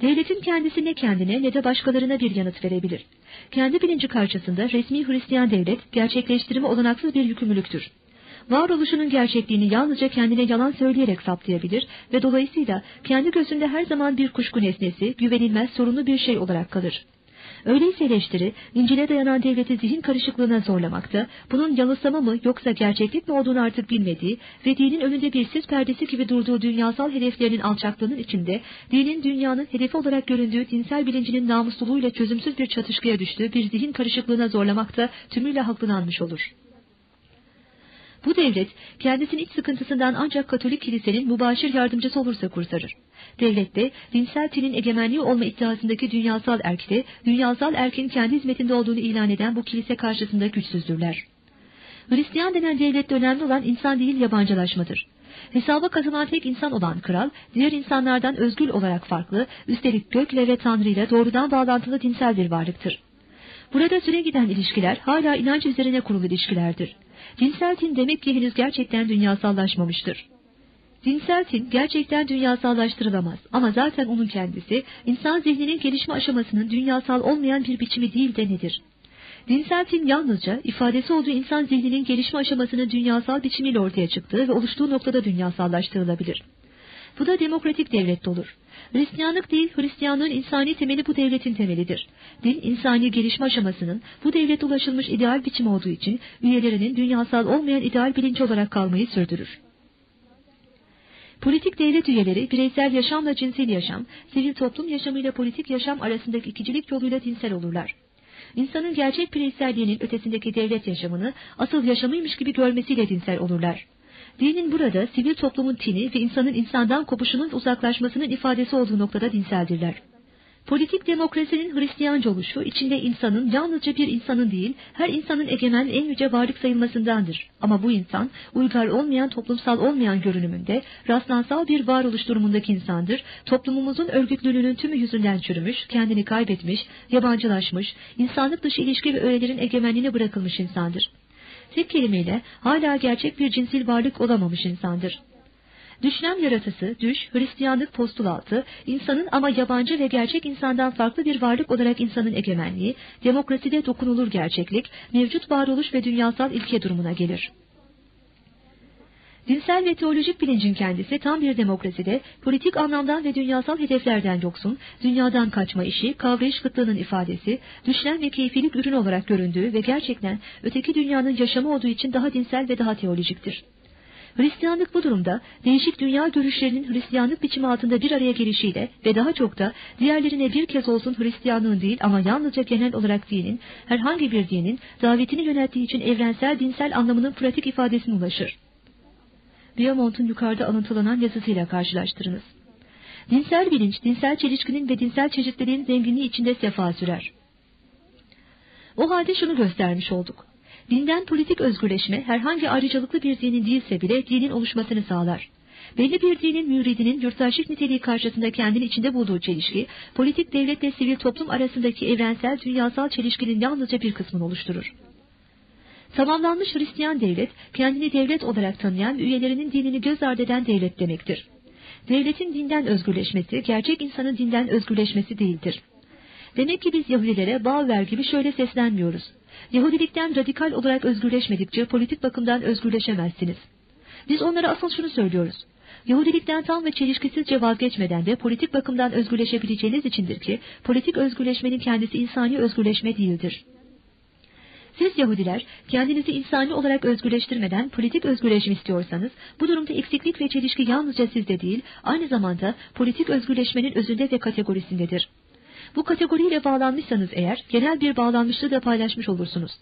Devletin kendisi ne kendine ne de başkalarına bir yanıt verebilir. Kendi bilinci karşısında resmi Hristiyan devlet gerçekleştirme olanaksız bir yükümlülüktür varoluşunun gerçekliğini yalnızca kendine yalan söyleyerek saptayabilir ve dolayısıyla kendi gözünde her zaman bir kuşku nesnesi, güvenilmez sorunlu bir şey olarak kalır. Öyleyse eleştiri, İncil'e dayanan devleti zihin karışıklığına zorlamakta, bunun yanılsama mı yoksa gerçeklik mi olduğunu artık bilmediği ve dinin önünde bir sis perdesi gibi durduğu dünyasal hedeflerinin alçaklığının içinde, dinin dünyanın hedefi olarak göründüğü dinsel bilincinin namusluluğuyla çözümsüz bir çatışkıya düştüğü bir zihin karışıklığına zorlamakta tümüyle haklananmış olur. Bu devlet kendisinin iç sıkıntısından ancak Katolik kilisenin mübaşir yardımcısı olursa kurtarır. Devlette dinsel tinin egemenliği olma iddiasındaki dünyasal erkte, dünyasal erkin kendi hizmetinde olduğunu ilan eden bu kilise karşısında güçsüzdürler. Hristiyan denen devlette önemli olan insan değil yabancılaşmadır. Hesaba katılan tek insan olan kral, diğer insanlardan özgül olarak farklı, üstelik gökle ve tanrıyla doğrudan bağlantılı dinsel bir varlıktır. Burada süre giden ilişkiler hala inanç üzerine kurulu ilişkilerdir. Cinsel tin demek ki henüz gerçekten dünyasallaşmamıştır. Cinsel tin gerçekten dünyasallaştırılamaz ama zaten onun kendisi insan zihninin gelişme aşamasının dünyasal olmayan bir biçimi değil de nedir? Dinsel tin yalnızca ifadesi olduğu insan zihninin gelişme aşamasının dünyasal biçimiyle ortaya çıktığı ve oluştuğu noktada dünyasallaştırılabilir. Bu da demokratik devlette olur. Hristiyanlık değil, Hristiyanlığın insani temeli bu devletin temelidir. Din, insani gelişme aşamasının bu devlete ulaşılmış ideal biçim olduğu için üyelerinin dünyasal olmayan ideal bilinç olarak kalmayı sürdürür. Politik devlet üyeleri bireysel yaşamla cinsel yaşam, sivil toplum yaşamıyla politik yaşam arasındaki ikicilik yoluyla dinsel olurlar. İnsanın gerçek bireyselliğinin ötesindeki devlet yaşamını asıl yaşamıymış gibi görmesiyle dinsel olurlar. Dinin burada sivil toplumun tini ve insanın insandan kopuşunun uzaklaşmasının ifadesi olduğu noktada dinseldirler. Politik demokrasinin Hristiyanca oluşu içinde insanın yalnızca bir insanın değil, her insanın egemen en yüce varlık sayılmasındandır. Ama bu insan uygar olmayan, toplumsal olmayan görünümünde, rastlansal bir varoluş durumundaki insandır. Toplumumuzun örgütlülüğünün tümü yüzünden çürümüş, kendini kaybetmiş, yabancılaşmış, insanlık dışı ilişki ve öğelerin egemenliğine bırakılmış insandır. Tek kelimeyle hala gerçek bir cinsil varlık olamamış insandır. Düşlem yaratısı, düş, Hristiyanlık postulatı, insanın ama yabancı ve gerçek insandan farklı bir varlık olarak insanın egemenliği, demokraside dokunulur gerçeklik, mevcut varoluş ve dünyasal ilke durumuna gelir. Dinsel ve teolojik bilincin kendisi tam bir demokraside, politik anlamdan ve dünyasal hedeflerden yoksun, dünyadan kaçma işi, kavrayış kıtlığının ifadesi, düşlen ve keyfilik ürün olarak göründüğü ve gerçekten öteki dünyanın yaşamı olduğu için daha dinsel ve daha teolojiktir. Hristiyanlık bu durumda değişik dünya görüşlerinin Hristiyanlık biçimi altında bir araya gelişiyle ve daha çok da diğerlerine bir kez olsun Hristiyanlığın değil ama yalnızca genel olarak dinin, herhangi bir dinin davetini yönelttiği için evrensel dinsel anlamının pratik ifadesine ulaşır. Beaumont'un yukarıda alıntılanan yazısıyla karşılaştırınız. Dinsel bilinç, dinsel çelişkinin ve dinsel çeşitliliğin zenginliği içinde sefa sürer. O halde şunu göstermiş olduk. Dinden politik özgürleşme herhangi ayrıcalıklı bir dinin değilse bile dinin oluşmasını sağlar. Belli bir dinin müridinin yurttaşlık niteliği karşısında kendini içinde bulduğu çelişki, politik devletle sivil toplum arasındaki evrensel dünyasal çelişkinin yalnızca bir kısmını oluşturur. Tamamlanmış Hristiyan devlet, kendini devlet olarak tanıyan ve üyelerinin dinini göz ardı eden devlet demektir. Devletin dinden özgürleşmesi, gerçek insanın dinden özgürleşmesi değildir. Demek ki biz Yahudilere Bauer gibi şöyle seslenmiyoruz. Yahudilikten radikal olarak özgürleşmedikçe politik bakımdan özgürleşemezsiniz. Biz onlara asıl şunu söylüyoruz. Yahudilikten tam ve çelişkisizce vazgeçmeden de politik bakımdan özgürleşebileceğiniz içindir ki, politik özgürleşmenin kendisi insani özgürleşme değildir. Siz Yahudiler kendinizi insani olarak özgürleştirmeden politik özgürleşme istiyorsanız bu durumda eksiklik ve çelişki yalnızca sizde değil aynı zamanda politik özgürleşmenin özünde ve kategorisindedir. Bu kategoriyle bağlanmışsanız eğer genel bir bağlanmışlığı da paylaşmış olursunuz.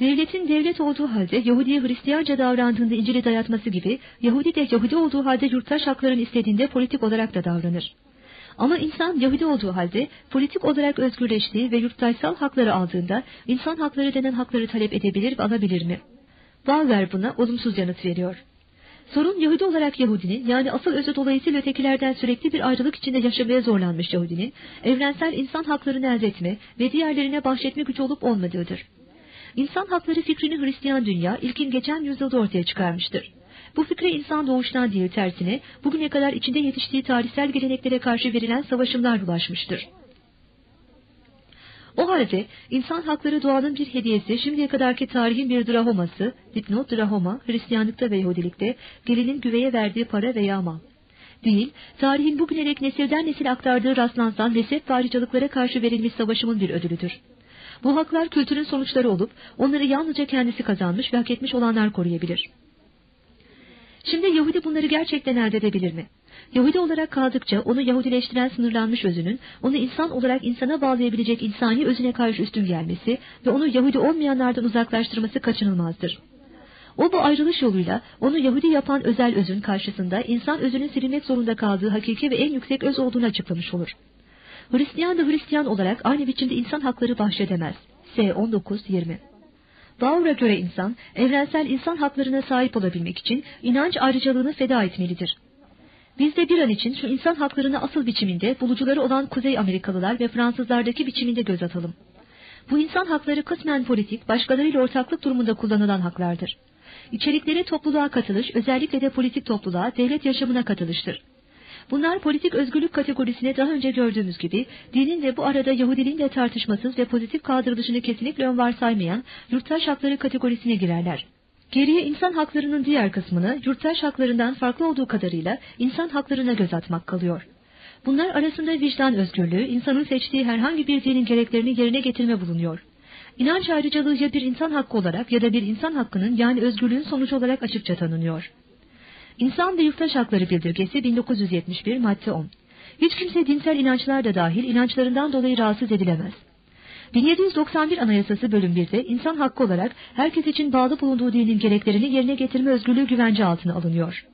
Devletin devlet olduğu halde Yahudi'ye Hristiyanca davrandığında İncil'i dayatması gibi Yahudi de Yahudi olduğu halde yurttaş haklarını istediğinde politik olarak da davranır. Ama insan Yahudi olduğu halde politik olarak özgürleştiği ve yurttaşsal hakları aldığında insan hakları denen hakları talep edebilir ve alabilir mi? Bauer buna olumsuz yanıt veriyor. Sorun Yahudi olarak Yahudinin yani asıl özü dolayısıyla ötekilerden sürekli bir ayrılık içinde yaşamaya zorlanmış Yahudinin evrensel insan haklarını elde etme ve diğerlerine bahşetme gücü olup olmadığıdır. İnsan hakları fikrini Hristiyan dünya ilkin geçen yüzyılda ortaya çıkarmıştır. Bu fikre insan doğuştan değil tersine bugüne kadar içinde yetiştiği tarihsel geleneklere karşı verilen savaşımlar ulaşmıştır. O halde insan hakları doğanın bir hediyesi, şimdiye kadarki tarihin bir drahoması, dipnot drahoma, Hristiyanlıkta ve Yahudilikte gelinin güveye verdiği para veya mal. Değil, tarihin bugüne dek nesilden nesil aktardığı rastlansal nesep ve karşı verilmiş savaşımın bir ödülüdür. Bu haklar kültürün sonuçları olup, onları yalnızca kendisi kazanmış ve hak etmiş olanlar koruyabilir. Şimdi Yahudi bunları gerçekten elde edebilir mi? Yahudi olarak kaldıkça onu Yahudileştiren sınırlanmış özünün, onu insan olarak insana bağlayabilecek insani özüne karşı üstün gelmesi ve onu Yahudi olmayanlardan uzaklaştırması kaçınılmazdır. O bu ayrılış yoluyla onu Yahudi yapan özel özün karşısında insan özünün silinmek zorunda kaldığı hakiki ve en yüksek öz olduğunu açıklamış olur. Hristiyan da Hristiyan olarak aynı biçimde insan hakları bahşedemez. S. 19-20 Bauer'a göre insan, evrensel insan haklarına sahip olabilmek için inanç ayrıcalığını feda etmelidir. Biz de bir an için şu insan haklarını asıl biçiminde bulucuları olan Kuzey Amerikalılar ve Fransızlardaki biçiminde göz atalım. Bu insan hakları kısmen politik, başkalarıyla ortaklık durumunda kullanılan haklardır. İçerikleri topluluğa katılış, özellikle de politik topluluğa, devlet yaşamına katılıştır. Bunlar politik özgürlük kategorisine daha önce gördüğümüz gibi dinin ve bu arada Yahudiliğin de tartışmasız ve pozitif kaldırılışını kesinlikle ön varsaymayan yurttaş hakları kategorisine girerler. Geriye insan haklarının diğer kısmını yurttaş haklarından farklı olduğu kadarıyla insan haklarına göz atmak kalıyor. Bunlar arasında vicdan özgürlüğü, insanın seçtiği herhangi bir dinin gereklerini yerine getirme bulunuyor. İnanç ayrıcalığı ya bir insan hakkı olarak ya da bir insan hakkının yani özgürlüğün sonucu olarak açıkça tanınıyor. İnsan ve Yurttaş Hakları Bildirgesi 1971 madde 10 Hiç kimse dinsel inançlar da dahil inançlarından dolayı rahatsız edilemez. 1791 Anayasası bölüm 1'de insan hakkı olarak herkes için bağlı bulunduğu dinin gereklerini yerine getirme özgürlüğü güvence altına alınıyor.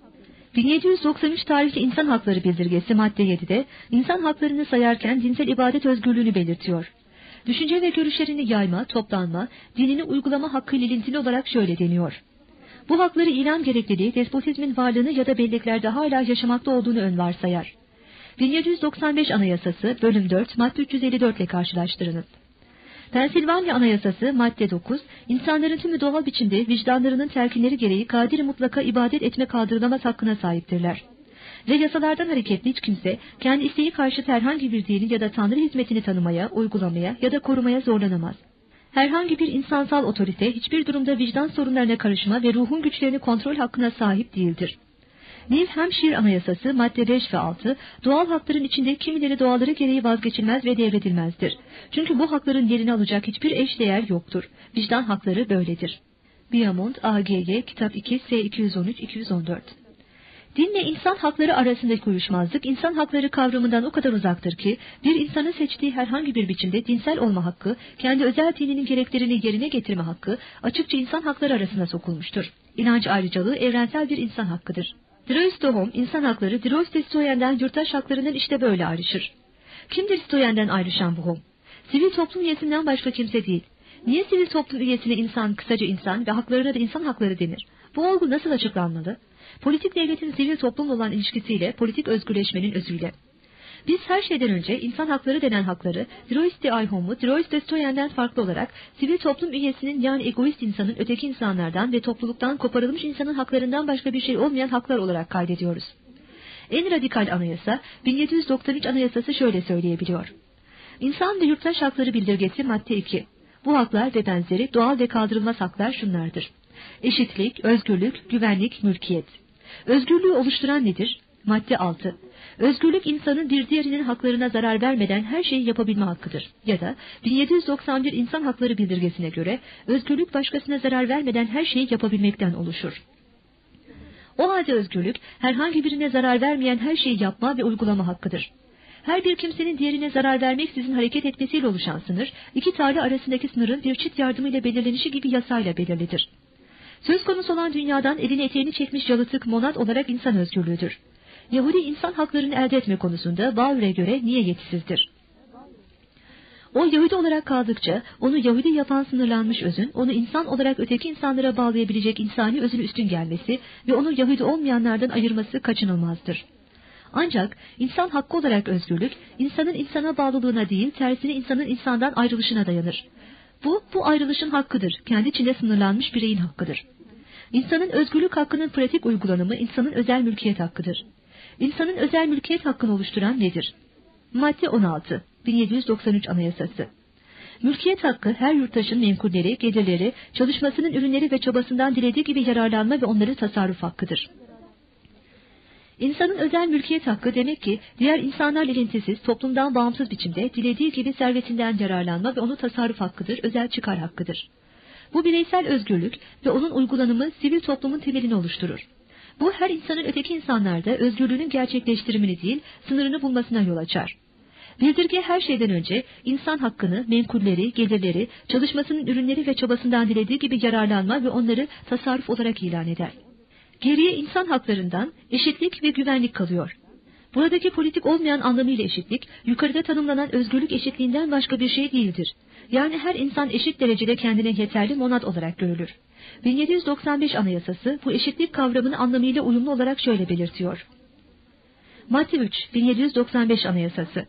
1793 tarihli İnsan Hakları Bildirgesi madde 7'de insan haklarını sayarken dinsel ibadet özgürlüğünü belirtiyor. Düşünce ve görüşlerini yayma, toplanma, dinini uygulama hakkı ilintili olarak şöyle deniyor. Bu hakları ilan gerekliliği despotizmin varlığını ya da belleklerde hala yaşamakta olduğunu ön varsayar. 1795 Anayasası bölüm 4 madde 354 ile karşılaştırınız. Pensilvanya Anayasası madde 9, insanların tümü doğal biçimde vicdanlarının telkinleri gereği kadir mutlaka ibadet etme kaldırılamaz hakkına sahiptirler. Ve yasalardan hareketli hiç kimse kendi isteği karşı herhangi bir dini ya da tanrı hizmetini tanımaya, uygulamaya ya da korumaya zorlanamaz. Herhangi bir insansal otorite hiçbir durumda vicdan sorunlarına karışma ve ruhun güçlerini kontrol hakkına sahip değildir. New Hampshire Anayasası madde 5 ve 6 doğal hakların içinde kimileri doğaları gereği vazgeçilmez ve devredilmezdir. Çünkü bu hakların yerini alacak hiçbir eş değer yoktur. Vicdan hakları böyledir. Biamont AGG Kitap 2 S 213 214 Dinle insan hakları arasındaki uyuşmazlık insan hakları kavramından o kadar uzaktır ki bir insanın seçtiği herhangi bir biçimde dinsel olma hakkı, kendi özel dininin gereklerini yerine getirme hakkı açıkça insan hakları arasına sokulmuştur. İnanç ayrıcalığı evrensel bir insan hakkıdır. Drois de insan hakları Drois de Stoyen'den yurttaş haklarından işte böyle ayrışır. Kimdir Stoyen'den ayrışan bu hom? Sivil toplum üyesinden başka kimse değil. Niye sivil toplum üyesine insan, kısaca insan ve haklarına da insan hakları denir? Bu olgu nasıl açıklanmalı? Politik devletin sivil toplumla olan ilişkisiyle, politik özgürleşmenin özüyle. Biz her şeyden önce insan hakları denen hakları Drois de Ayhom'u Drois de Stoyen'den farklı olarak sivil toplum üyesinin yani egoist insanın öteki insanlardan ve topluluktan koparılmış insanın haklarından başka bir şey olmayan haklar olarak kaydediyoruz. En radikal anayasa 1793 anayasası şöyle söyleyebiliyor. İnsan ve yurttaş hakları bildirgesi madde 2. Bu haklar ve benzeri doğal ve kaldırılmaz haklar şunlardır. Eşitlik, özgürlük, güvenlik, mülkiyet. Özgürlüğü oluşturan nedir? Madde 6. Özgürlük insanın bir diğerinin haklarına zarar vermeden her şeyi yapabilme hakkıdır. Ya da 1791 İnsan Hakları Bildirgesi'ne göre özgürlük başkasına zarar vermeden her şeyi yapabilmekten oluşur. O halde özgürlük herhangi birine zarar vermeyen her şeyi yapma ve uygulama hakkıdır. Her bir kimsenin diğerine zarar vermeksizin hareket etmesiyle oluşan sınır, iki tarih arasındaki sınırın bir çift yardımıyla belirlenişi gibi yasayla belirlidir. Söz konusu olan dünyadan elini eteğini çekmiş yalıtık monat olarak insan özgürlüğüdür. Yahudi insan haklarını elde etme konusunda Bauer'e göre niye yetisizdir? O Yahudi olarak kaldıkça onu Yahudi yapan sınırlanmış özün, onu insan olarak öteki insanlara bağlayabilecek insani özün üstün gelmesi ve onu Yahudi olmayanlardan ayırması kaçınılmazdır. Ancak insan hakkı olarak özgürlük, insanın insana bağlılığına değil, tersine insanın insandan ayrılışına dayanır. Bu, bu ayrılışın hakkıdır, kendi içinde sınırlanmış bireyin hakkıdır. İnsanın özgürlük hakkının pratik uygulanımı insanın özel mülkiyet hakkıdır. İnsanın özel mülkiyet hakkını oluşturan nedir? Madde 16, 1793 Anayasası. Mülkiyet hakkı her yurttaşın menkulleri, gelirleri, çalışmasının ürünleri ve çabasından dilediği gibi yararlanma ve onları tasarruf hakkıdır. İnsanın özel mülkiyet hakkı demek ki diğer insanlar ilintisiz, toplumdan bağımsız biçimde dilediği gibi servetinden yararlanma ve onu tasarruf hakkıdır, özel çıkar hakkıdır. Bu bireysel özgürlük ve onun uygulanımı sivil toplumun temelini oluşturur. Bu her insanın öteki insanlarda özgürlüğünün gerçekleştirimini değil, sınırını bulmasına yol açar. Bildirge her şeyden önce insan hakkını, menkulleri, gelirleri, çalışmasının ürünleri ve çabasından dilediği gibi yararlanma ve onları tasarruf olarak ilan eder. Geriye insan haklarından eşitlik ve güvenlik kalıyor. Buradaki politik olmayan anlamıyla eşitlik, yukarıda tanımlanan özgürlük eşitliğinden başka bir şey değildir. Yani her insan eşit derecede kendine yeterli monad olarak görülür. 1795 Anayasası bu eşitlik kavramını anlamıyla uyumlu olarak şöyle belirtiyor. Madde 3, 1795 Anayasası.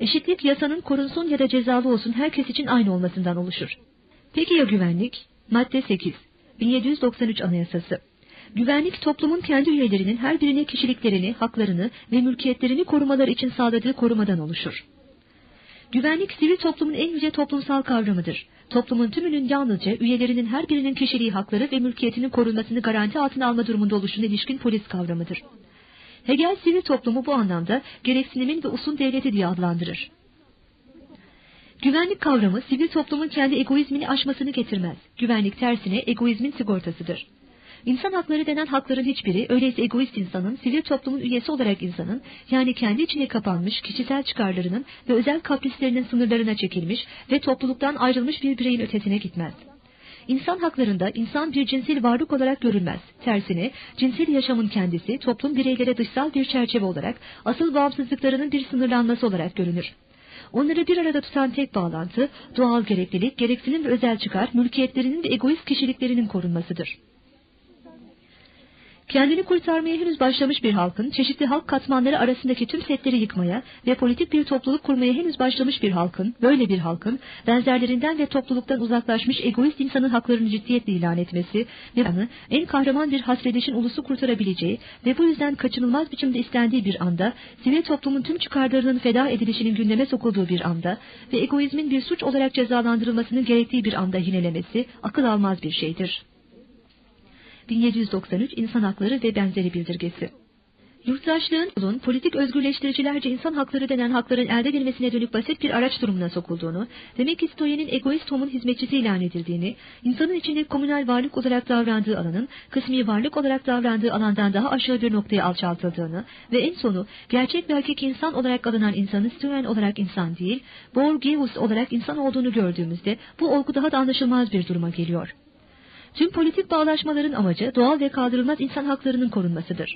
Eşitlik yasanın korunsun ya da cezalı olsun herkes için aynı olmasından oluşur. Peki ya güvenlik? Madde 8, 1793 Anayasası. Güvenlik toplumun kendi üyelerinin her birine kişiliklerini, haklarını ve mülkiyetlerini korumaları için sağladığı korumadan oluşur. Güvenlik sivil toplumun en yüce toplumsal kavramıdır. Toplumun tümünün yalnızca üyelerinin her birinin kişiliği hakları ve mülkiyetinin korunmasını garanti altına alma durumunda oluşuna ilişkin polis kavramıdır. Hegel sivil toplumu bu anlamda gereksinimin ve usul devleti diye adlandırır. Güvenlik kavramı sivil toplumun kendi egoizmini aşmasını getirmez. Güvenlik tersine egoizmin sigortasıdır. İnsan hakları denen hakların hiçbiri, öyleyse egoist insanın, sivil toplumun üyesi olarak insanın, yani kendi içine kapanmış kişisel çıkarlarının ve özel kaprislerinin sınırlarına çekilmiş ve topluluktan ayrılmış bir bireyin ötesine gitmez. İnsan haklarında insan bir cinsel varlık olarak görülmez. Tersine cinsel yaşamın kendisi toplum bireylere dışsal bir çerçeve olarak asıl bağımsızlıklarının bir sınırlanması olarak görünür. Onları bir arada tutan tek bağlantı doğal gereklilik, gereksinim ve özel çıkar, mülkiyetlerinin ve egoist kişiliklerinin korunmasıdır. Kendini kurtarmaya henüz başlamış bir halkın, çeşitli halk katmanları arasındaki tüm setleri yıkmaya ve politik bir topluluk kurmaya henüz başlamış bir halkın, böyle bir halkın, benzerlerinden ve topluluktan uzaklaşmış egoist insanın haklarını ciddiyetle ilan etmesi ve en kahraman bir hasredişin ulusu kurtarabileceği ve bu yüzden kaçınılmaz biçimde istendiği bir anda, sivil toplumun tüm çıkarlarının feda edilişinin gündeme sokulduğu bir anda ve egoizmin bir suç olarak cezalandırılmasının gerektiği bir anda yinelemesi akıl almaz bir şeydir. 1793 İnsan Hakları ve Benzeri Bildirgesi Yurttaşlığın yolun politik özgürleştiricilerce insan hakları denen hakların elde edilmesine dönük basit bir araç durumuna sokulduğunu, demek ki Stoyen'in egoist Tom'un hizmetçisi ilan edildiğini, insanın içinde komünal varlık olarak davrandığı alanın, kısmi varlık olarak davrandığı alandan daha aşağı bir noktaya alçaltıldığını ve en sonu gerçek ve hakiki insan olarak alınan insanın Stoyen olarak insan değil, Borgeus olarak insan olduğunu gördüğümüzde bu olgu daha da anlaşılmaz bir duruma geliyor. Tüm politik bağlaşmaların amacı doğal ve kaldırılmaz insan haklarının korunmasıdır.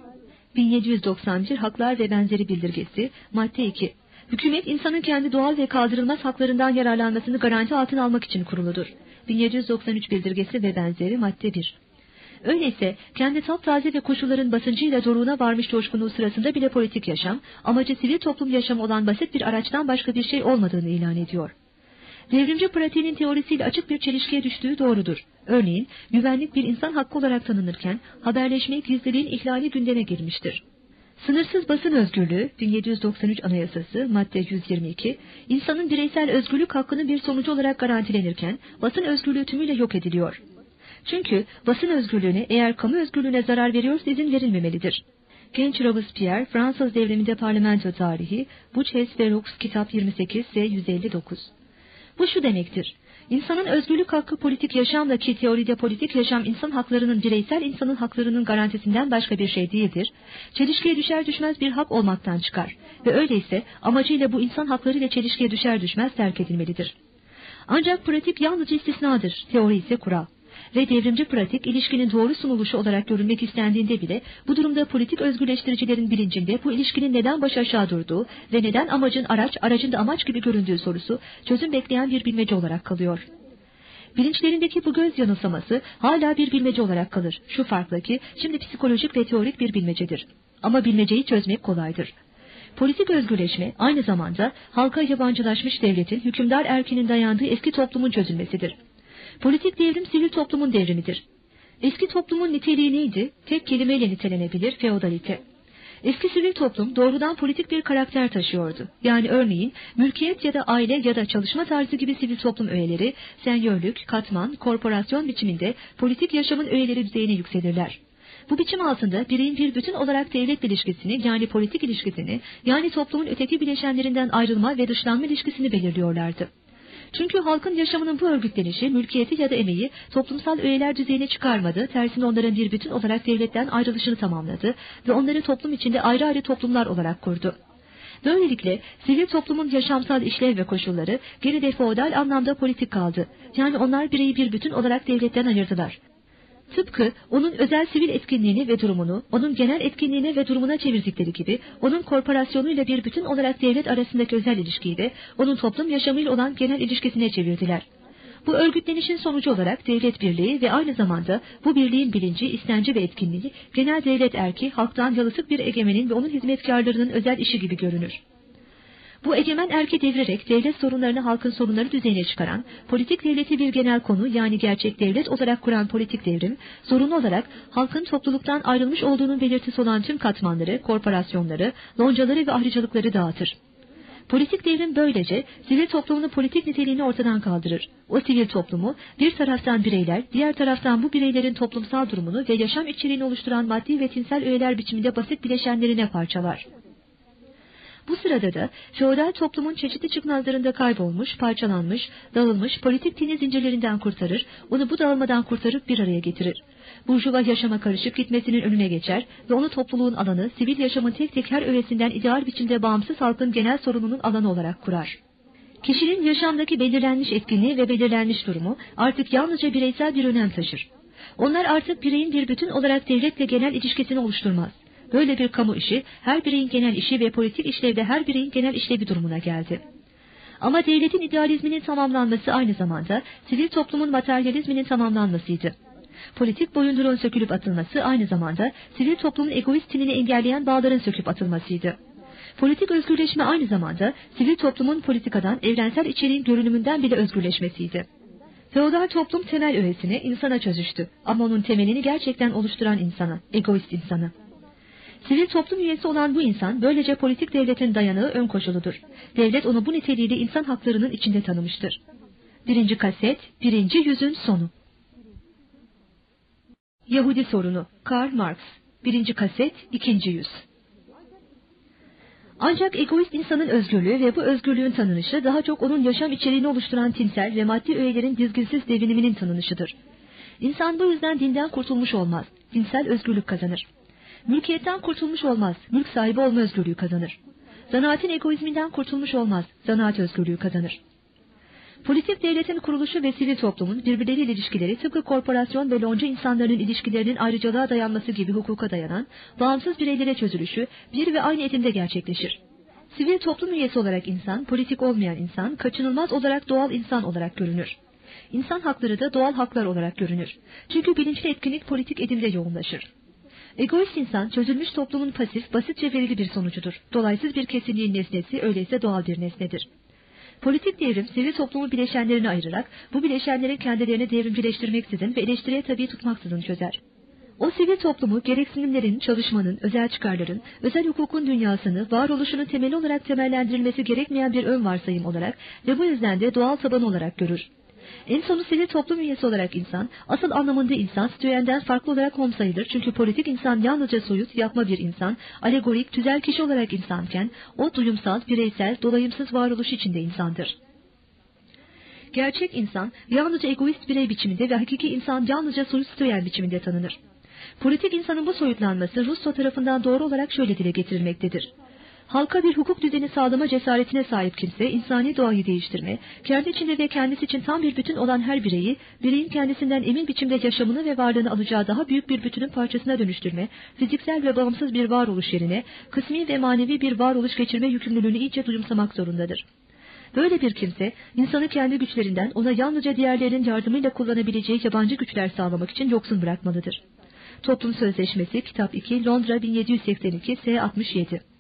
1791 Haklar ve Benzeri Bildirgesi, madde 2. Hükümet insanın kendi doğal ve kaldırılmaz haklarından yararlanmasını garanti altına almak için kuruludur. 1793 Bildirgesi ve benzeri madde 1. Öyleyse kendi taptaze ve koşulların basıncıyla doruğuna varmış coşkunluğu sırasında bile politik yaşam, amacı sivil toplum yaşamı olan basit bir araçtan başka bir şey olmadığını ilan ediyor. Devrimci pratiğinin teorisiyle açık bir çelişkiye düştüğü doğrudur. Örneğin güvenlik bir insan hakkı olarak tanınırken haberleşme gizliliğin ihlali gündeme girmiştir. Sınırsız basın özgürlüğü 1793 Anayasası madde 122 insanın bireysel özgürlük hakkının bir sonucu olarak garantilenirken basın özgürlüğü tümüyle yok ediliyor. Çünkü basın özgürlüğüne eğer kamu özgürlüğüne zarar veriyorsa izin verilmemelidir. Genç Robespierre, Fransız devriminde parlamento tarihi, Buches ve Roux kitap 28 ve 159. Bu şu demektir. İnsanın özgürlük hakkı politik yaşamla ki teoride politik yaşam insan haklarının bireysel insanın haklarının garantisinden başka bir şey değildir. Çelişkiye düşer düşmez bir hak olmaktan çıkar ve öyleyse amacıyla bu insan hakları ile çelişkiye düşer düşmez terk edilmelidir. Ancak pratik yalnızca istisnadır, teori ise kural ve devrimci pratik ilişkinin doğru sunuluşu olarak görülmek istendiğinde bile bu durumda politik özgürleştiricilerin bilincinde bu ilişkinin neden baş aşağı durduğu ve neden amacın araç, aracın da amaç gibi göründüğü sorusu çözüm bekleyen bir bilmece olarak kalıyor. Bilinçlerindeki bu göz yanılsaması hala bir bilmece olarak kalır. Şu farkla ki şimdi psikolojik ve teorik bir bilmecedir. Ama bilmeceyi çözmek kolaydır. Politik özgürleşme aynı zamanda halka yabancılaşmış devletin hükümdar erkinin dayandığı eski toplumun çözülmesidir. Politik devrim sivil toplumun devrimidir. Eski toplumun niteliği neydi? Tek kelimeyle nitelenebilir feodalite. Eski sivil toplum doğrudan politik bir karakter taşıyordu. Yani örneğin mülkiyet ya da aile ya da çalışma tarzı gibi sivil toplum öğeleri, senyörlük, katman, korporasyon biçiminde politik yaşamın öğeleri düzeyine yükselirler. Bu biçim altında bireyin bir bütün olarak devlet ilişkisini yani politik ilişkisini yani toplumun öteki bileşenlerinden ayrılma ve dışlanma ilişkisini belirliyorlardı. Çünkü halkın yaşamının bu örgütlenişi, mülkiyeti ya da emeği toplumsal öğeler düzeyine çıkarmadı, tersine onların bir bütün olarak devletten ayrılışını tamamladı ve onları toplum içinde ayrı ayrı toplumlar olarak kurdu. Böylelikle sivil toplumun yaşamsal işlev ve koşulları geride feodal anlamda politik kaldı. Yani onlar bireyi bir bütün olarak devletten ayırdılar. Tıpkı onun özel sivil etkinliğini ve durumunu, onun genel etkinliğine ve durumuna çevirdikleri gibi, onun korporasyonuyla bir bütün olarak devlet arasındaki özel ilişkiyi de, onun toplum yaşamıyla olan genel ilişkisine çevirdiler. Bu örgütlenişin sonucu olarak devlet birliği ve aynı zamanda bu birliğin bilinci, istenci ve etkinliği, genel devlet erki, halktan yalıtık bir egemenin ve onun hizmetkarlarının özel işi gibi görünür. Bu egemen erki devirerek devlet sorunlarını halkın sorunları düzeyine çıkaran, politik devleti bir genel konu yani gerçek devlet olarak kuran politik devrim, zorunlu olarak halkın topluluktan ayrılmış olduğunun belirtisi olan tüm katmanları, korporasyonları, loncaları ve ayrıcalıkları dağıtır. Politik devrim böylece sivil toplumunun politik niteliğini ortadan kaldırır. O sivil toplumu bir taraftan bireyler, diğer taraftan bu bireylerin toplumsal durumunu ve yaşam içeriğini oluşturan maddi ve tinsel öğeler biçiminde basit bileşenlerine parçalar. Bu sırada da feodal toplumun çeşitli çıkmazlarında kaybolmuş, parçalanmış, dağılmış politik tini zincirlerinden kurtarır, onu bu dağılmadan kurtarıp bir araya getirir. Burjuva yaşama karışıp gitmesinin önüne geçer ve onu topluluğun alanı, sivil yaşamın tek tek her öğesinden ideal biçimde bağımsız halkın genel sorununun alanı olarak kurar. Kişinin yaşamdaki belirlenmiş etkinliği ve belirlenmiş durumu artık yalnızca bireysel bir önem taşır. Onlar artık bireyin bir bütün olarak devletle genel ilişkisini oluşturmaz. Böyle bir kamu işi her bireyin genel işi ve politik işlevde her bireyin genel işlevi durumuna geldi. Ama devletin idealizminin tamamlanması aynı zamanda sivil toplumun materyalizminin tamamlanmasıydı. Politik boyunduruğun sökülüp atılması aynı zamanda sivil toplumun egoist tinini engelleyen bağların söküp atılmasıydı. Politik özgürleşme aynı zamanda sivil toplumun politikadan evrensel içeriğin görünümünden bile özgürleşmesiydi. Feodal toplum temel öğesini insana çözüştü ama onun temelini gerçekten oluşturan insana, egoist insana. Sivil toplum üyesi olan bu insan böylece politik devletin dayanığı ön koşuludur. Devlet onu bu niteliğiyle insan haklarının içinde tanımıştır. Birinci kaset, birinci yüzün sonu. Yahudi sorunu, Karl Marx. Birinci kaset, ikinci yüz. Ancak egoist insanın özgürlüğü ve bu özgürlüğün tanınışı daha çok onun yaşam içeriğini oluşturan tinsel ve maddi öğelerin dizginsiz deviniminin tanınışıdır. İnsan bu yüzden dinden kurtulmuş olmaz, dinsel özgürlük kazanır. Mülkiyetten kurtulmuş olmaz, mülk sahibi olma özgürlüğü kazanır. Zanaatin egoizminden kurtulmuş olmaz, zanaat özgürlüğü kazanır. Politik devletin kuruluşu ve sivil toplumun birbirleriyle ilişkileri tıpkı korporasyon ve lonca insanların ilişkilerinin ayrıcalığa dayanması gibi hukuka dayanan, bağımsız bireylere çözülüşü bir ve aynı edimde gerçekleşir. Sivil toplum üyesi olarak insan, politik olmayan insan, kaçınılmaz olarak doğal insan olarak görünür. İnsan hakları da doğal haklar olarak görünür. Çünkü bilinçli etkinlik politik edimde yoğunlaşır. Egoist insan çözülmüş toplumun pasif, basitçe verili bir sonucudur. Dolaysız bir kesinliğin nesnesi öyleyse doğal bir nesnedir. Politik devrim sivil toplumun bileşenlerini ayırarak bu bileşenlerin kendilerini devrimcileştirmeksizin ve eleştiriye tabi tutmaksızın çözer. O sivil toplumu gereksinimlerin, çalışmanın, özel çıkarların, özel hukukun dünyasını varoluşunun temeli olarak temellendirilmesi gerekmeyen bir ön varsayım olarak ve bu yüzden de doğal taban olarak görür. En sonu sivil toplum üyesi olarak insan, asıl anlamında insan stüyenden farklı olarak hom sayılır. Çünkü politik insan yalnızca soyut, yapma bir insan, alegorik, tüzel kişi olarak insanken, o duyumsal, bireysel, dolayımsız varoluş içinde insandır. Gerçek insan, yalnızca egoist birey biçiminde ve hakiki insan yalnızca soyut stüyen biçiminde tanınır. Politik insanın bu soyutlanması Russo tarafından doğru olarak şöyle dile getirilmektedir Halka bir hukuk düzeni sağlama cesaretine sahip kimse, insani doğayı değiştirme, kendi içinde ve kendisi için tam bir bütün olan her bireyi, bireyin kendisinden emin biçimde yaşamını ve varlığını alacağı daha büyük bir bütünün parçasına dönüştürme, fiziksel ve bağımsız bir varoluş yerine, kısmi ve manevi bir varoluş geçirme yükümlülüğünü iyice duyumsamak zorundadır. Böyle bir kimse, insanı kendi güçlerinden ona yalnızca diğerlerinin yardımıyla kullanabileceği yabancı güçler sağlamak için yoksun bırakmalıdır. Toplum Sözleşmesi, Kitap 2, Londra 1782, S67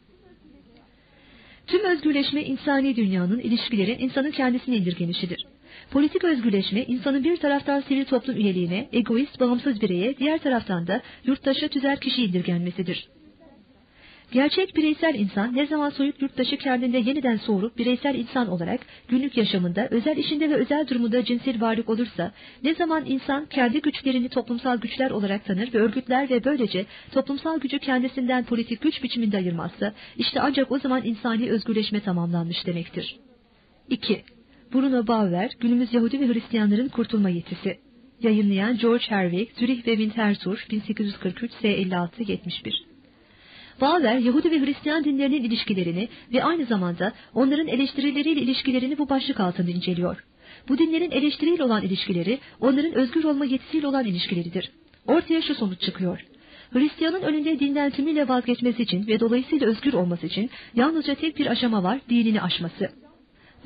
Tüm özgürleşme insani dünyanın, ilişkilerin insanın kendisine indirgenişidir. Politik özgürleşme insanın bir taraftan sivil toplum üyeliğine, egoist, bağımsız bireye, diğer taraftan da yurttaşa tüzel kişi indirgenmesidir. Gerçek bireysel insan ne zaman soyut yurttaşı kendinde yeniden soğurup bireysel insan olarak günlük yaşamında, özel işinde ve özel durumunda cinsel varlık olursa, ne zaman insan kendi güçlerini toplumsal güçler olarak tanır ve örgütler ve böylece toplumsal gücü kendisinden politik güç biçiminde ayırmazsa, işte ancak o zaman insani özgürleşme tamamlanmış demektir. 2. Bruno Bauer, Günümüz Yahudi ve Hristiyanların Kurtulma Yetisi. Yayınlayan George Herwig, Zürih ve Winterthur, 1843 S56 71 Bauer, Yahudi ve Hristiyan dinlerinin ilişkilerini ve aynı zamanda onların eleştirileriyle ilişkilerini bu başlık altında inceliyor. Bu dinlerin eleştiriyle olan ilişkileri, onların özgür olma yetisiyle olan ilişkileridir. Ortaya şu sonuç çıkıyor. Hristiyanın önünde dinden tümüyle vazgeçmesi için ve dolayısıyla özgür olması için yalnızca tek bir aşama var, dinini aşması.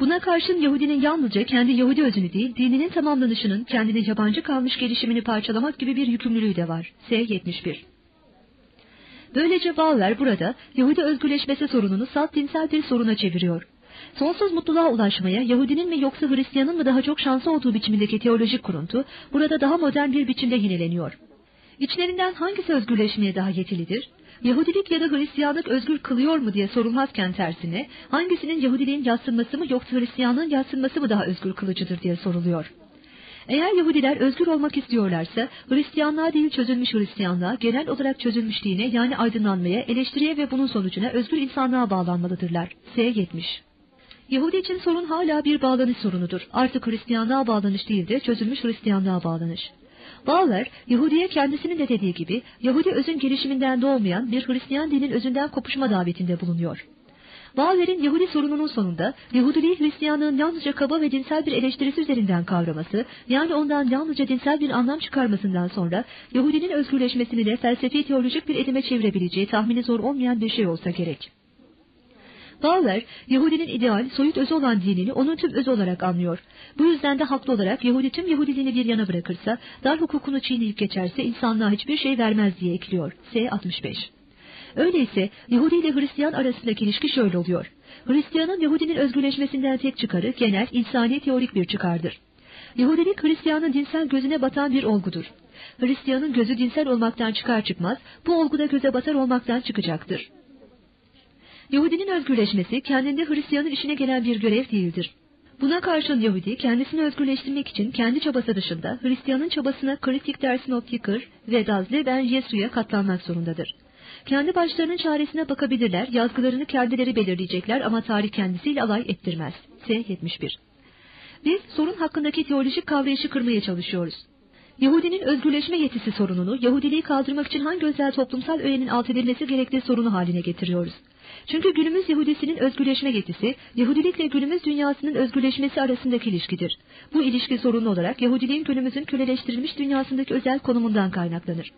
Buna karşın Yahudinin yalnızca kendi Yahudi özünü değil, dininin tamamlanışının kendine yabancı kalmış gelişimini parçalamak gibi bir yükümlülüğü de var. S. 71 Böylece Bauer burada Yahudi özgürleşmesi sorununu salt dinsel bir soruna çeviriyor. Sonsuz mutluluğa ulaşmaya Yahudinin mi yoksa Hristiyanın mı daha çok şansı olduğu biçimindeki teolojik kuruntu burada daha modern bir biçimde yineleniyor. İçlerinden hangisi özgürleşmeye daha yetilidir? Yahudilik ya da Hristiyanlık özgür kılıyor mu diye sorulmazken tersine hangisinin Yahudiliğin yatsınması mı yoksa Hristiyanlığın yatsınması mı daha özgür kılıcıdır diye soruluyor. Eğer Yahudiler özgür olmak istiyorlarsa Hristiyanlığa değil çözülmüş Hristiyanlığa, genel olarak çözülmüş dine yani aydınlanmaya, eleştiriye ve bunun sonucuna özgür insanlığa bağlanmalıdırlar. S. 70 Yahudi için sorun hala bir bağlanış sorunudur. Artık Hristiyanlığa bağlanış değil de çözülmüş Hristiyanlığa bağlanış. Bağlar, Yahudi'ye kendisinin de dediği gibi Yahudi özün gelişiminden doğmayan bir Hristiyan dinin özünden kopuşma davetinde bulunuyor. Bauer'in Yahudi sorununun sonunda Yahudiliği Hristiyanlığın yalnızca kaba ve dinsel bir eleştirisi üzerinden kavraması, yani ondan yalnızca dinsel bir anlam çıkarmasından sonra Yahudinin özgürleşmesini de felsefi teolojik bir edime çevirebileceği tahmini zor olmayan bir şey olsa gerek. Bauer, Yahudinin ideal, soyut özü olan dinini onun tüm özü olarak anlıyor. Bu yüzden de haklı olarak Yahudi tüm Yahudiliğini bir yana bırakırsa, dar hukukunu çiğneyip geçerse insanlığa hiçbir şey vermez diye ekliyor. S. 65 Öyleyse Yahudi ile Hristiyan arasındaki ilişki şöyle oluyor. Hristiyanın Yahudinin özgürleşmesinden tek çıkarı genel, insani teorik bir çıkardır. Yahudilik Hristiyanın dinsel gözüne batan bir olgudur. Hristiyanın gözü dinsel olmaktan çıkar çıkmaz, bu olguda göze batar olmaktan çıkacaktır. Yahudinin özgürleşmesi kendinde Hristiyanın işine gelen bir görev değildir. Buna karşın Yahudi kendisini özgürleştirmek için kendi çabası dışında Hristiyanın çabasına kritik dersin optikır ve Dazle ben Yesu'ya katlanmak zorundadır. Kendi başlarının çaresine bakabilirler, yazgılarını kendileri belirleyecekler ama tarih kendisiyle alay ettirmez. S. 71 Biz sorun hakkındaki teolojik kavrayışı kırmaya çalışıyoruz. Yahudinin özgürleşme yetisi sorununu, Yahudiliği kaldırmak için hangi özel toplumsal öğenin alt edilmesi gerektiği sorunu haline getiriyoruz. Çünkü günümüz Yahudisinin özgürleşme yetisi, Yahudilikle günümüz dünyasının özgürleşmesi arasındaki ilişkidir. Bu ilişki sorunlu olarak Yahudiliğin günümüzün köleleştirilmiş dünyasındaki özel konumundan kaynaklanır.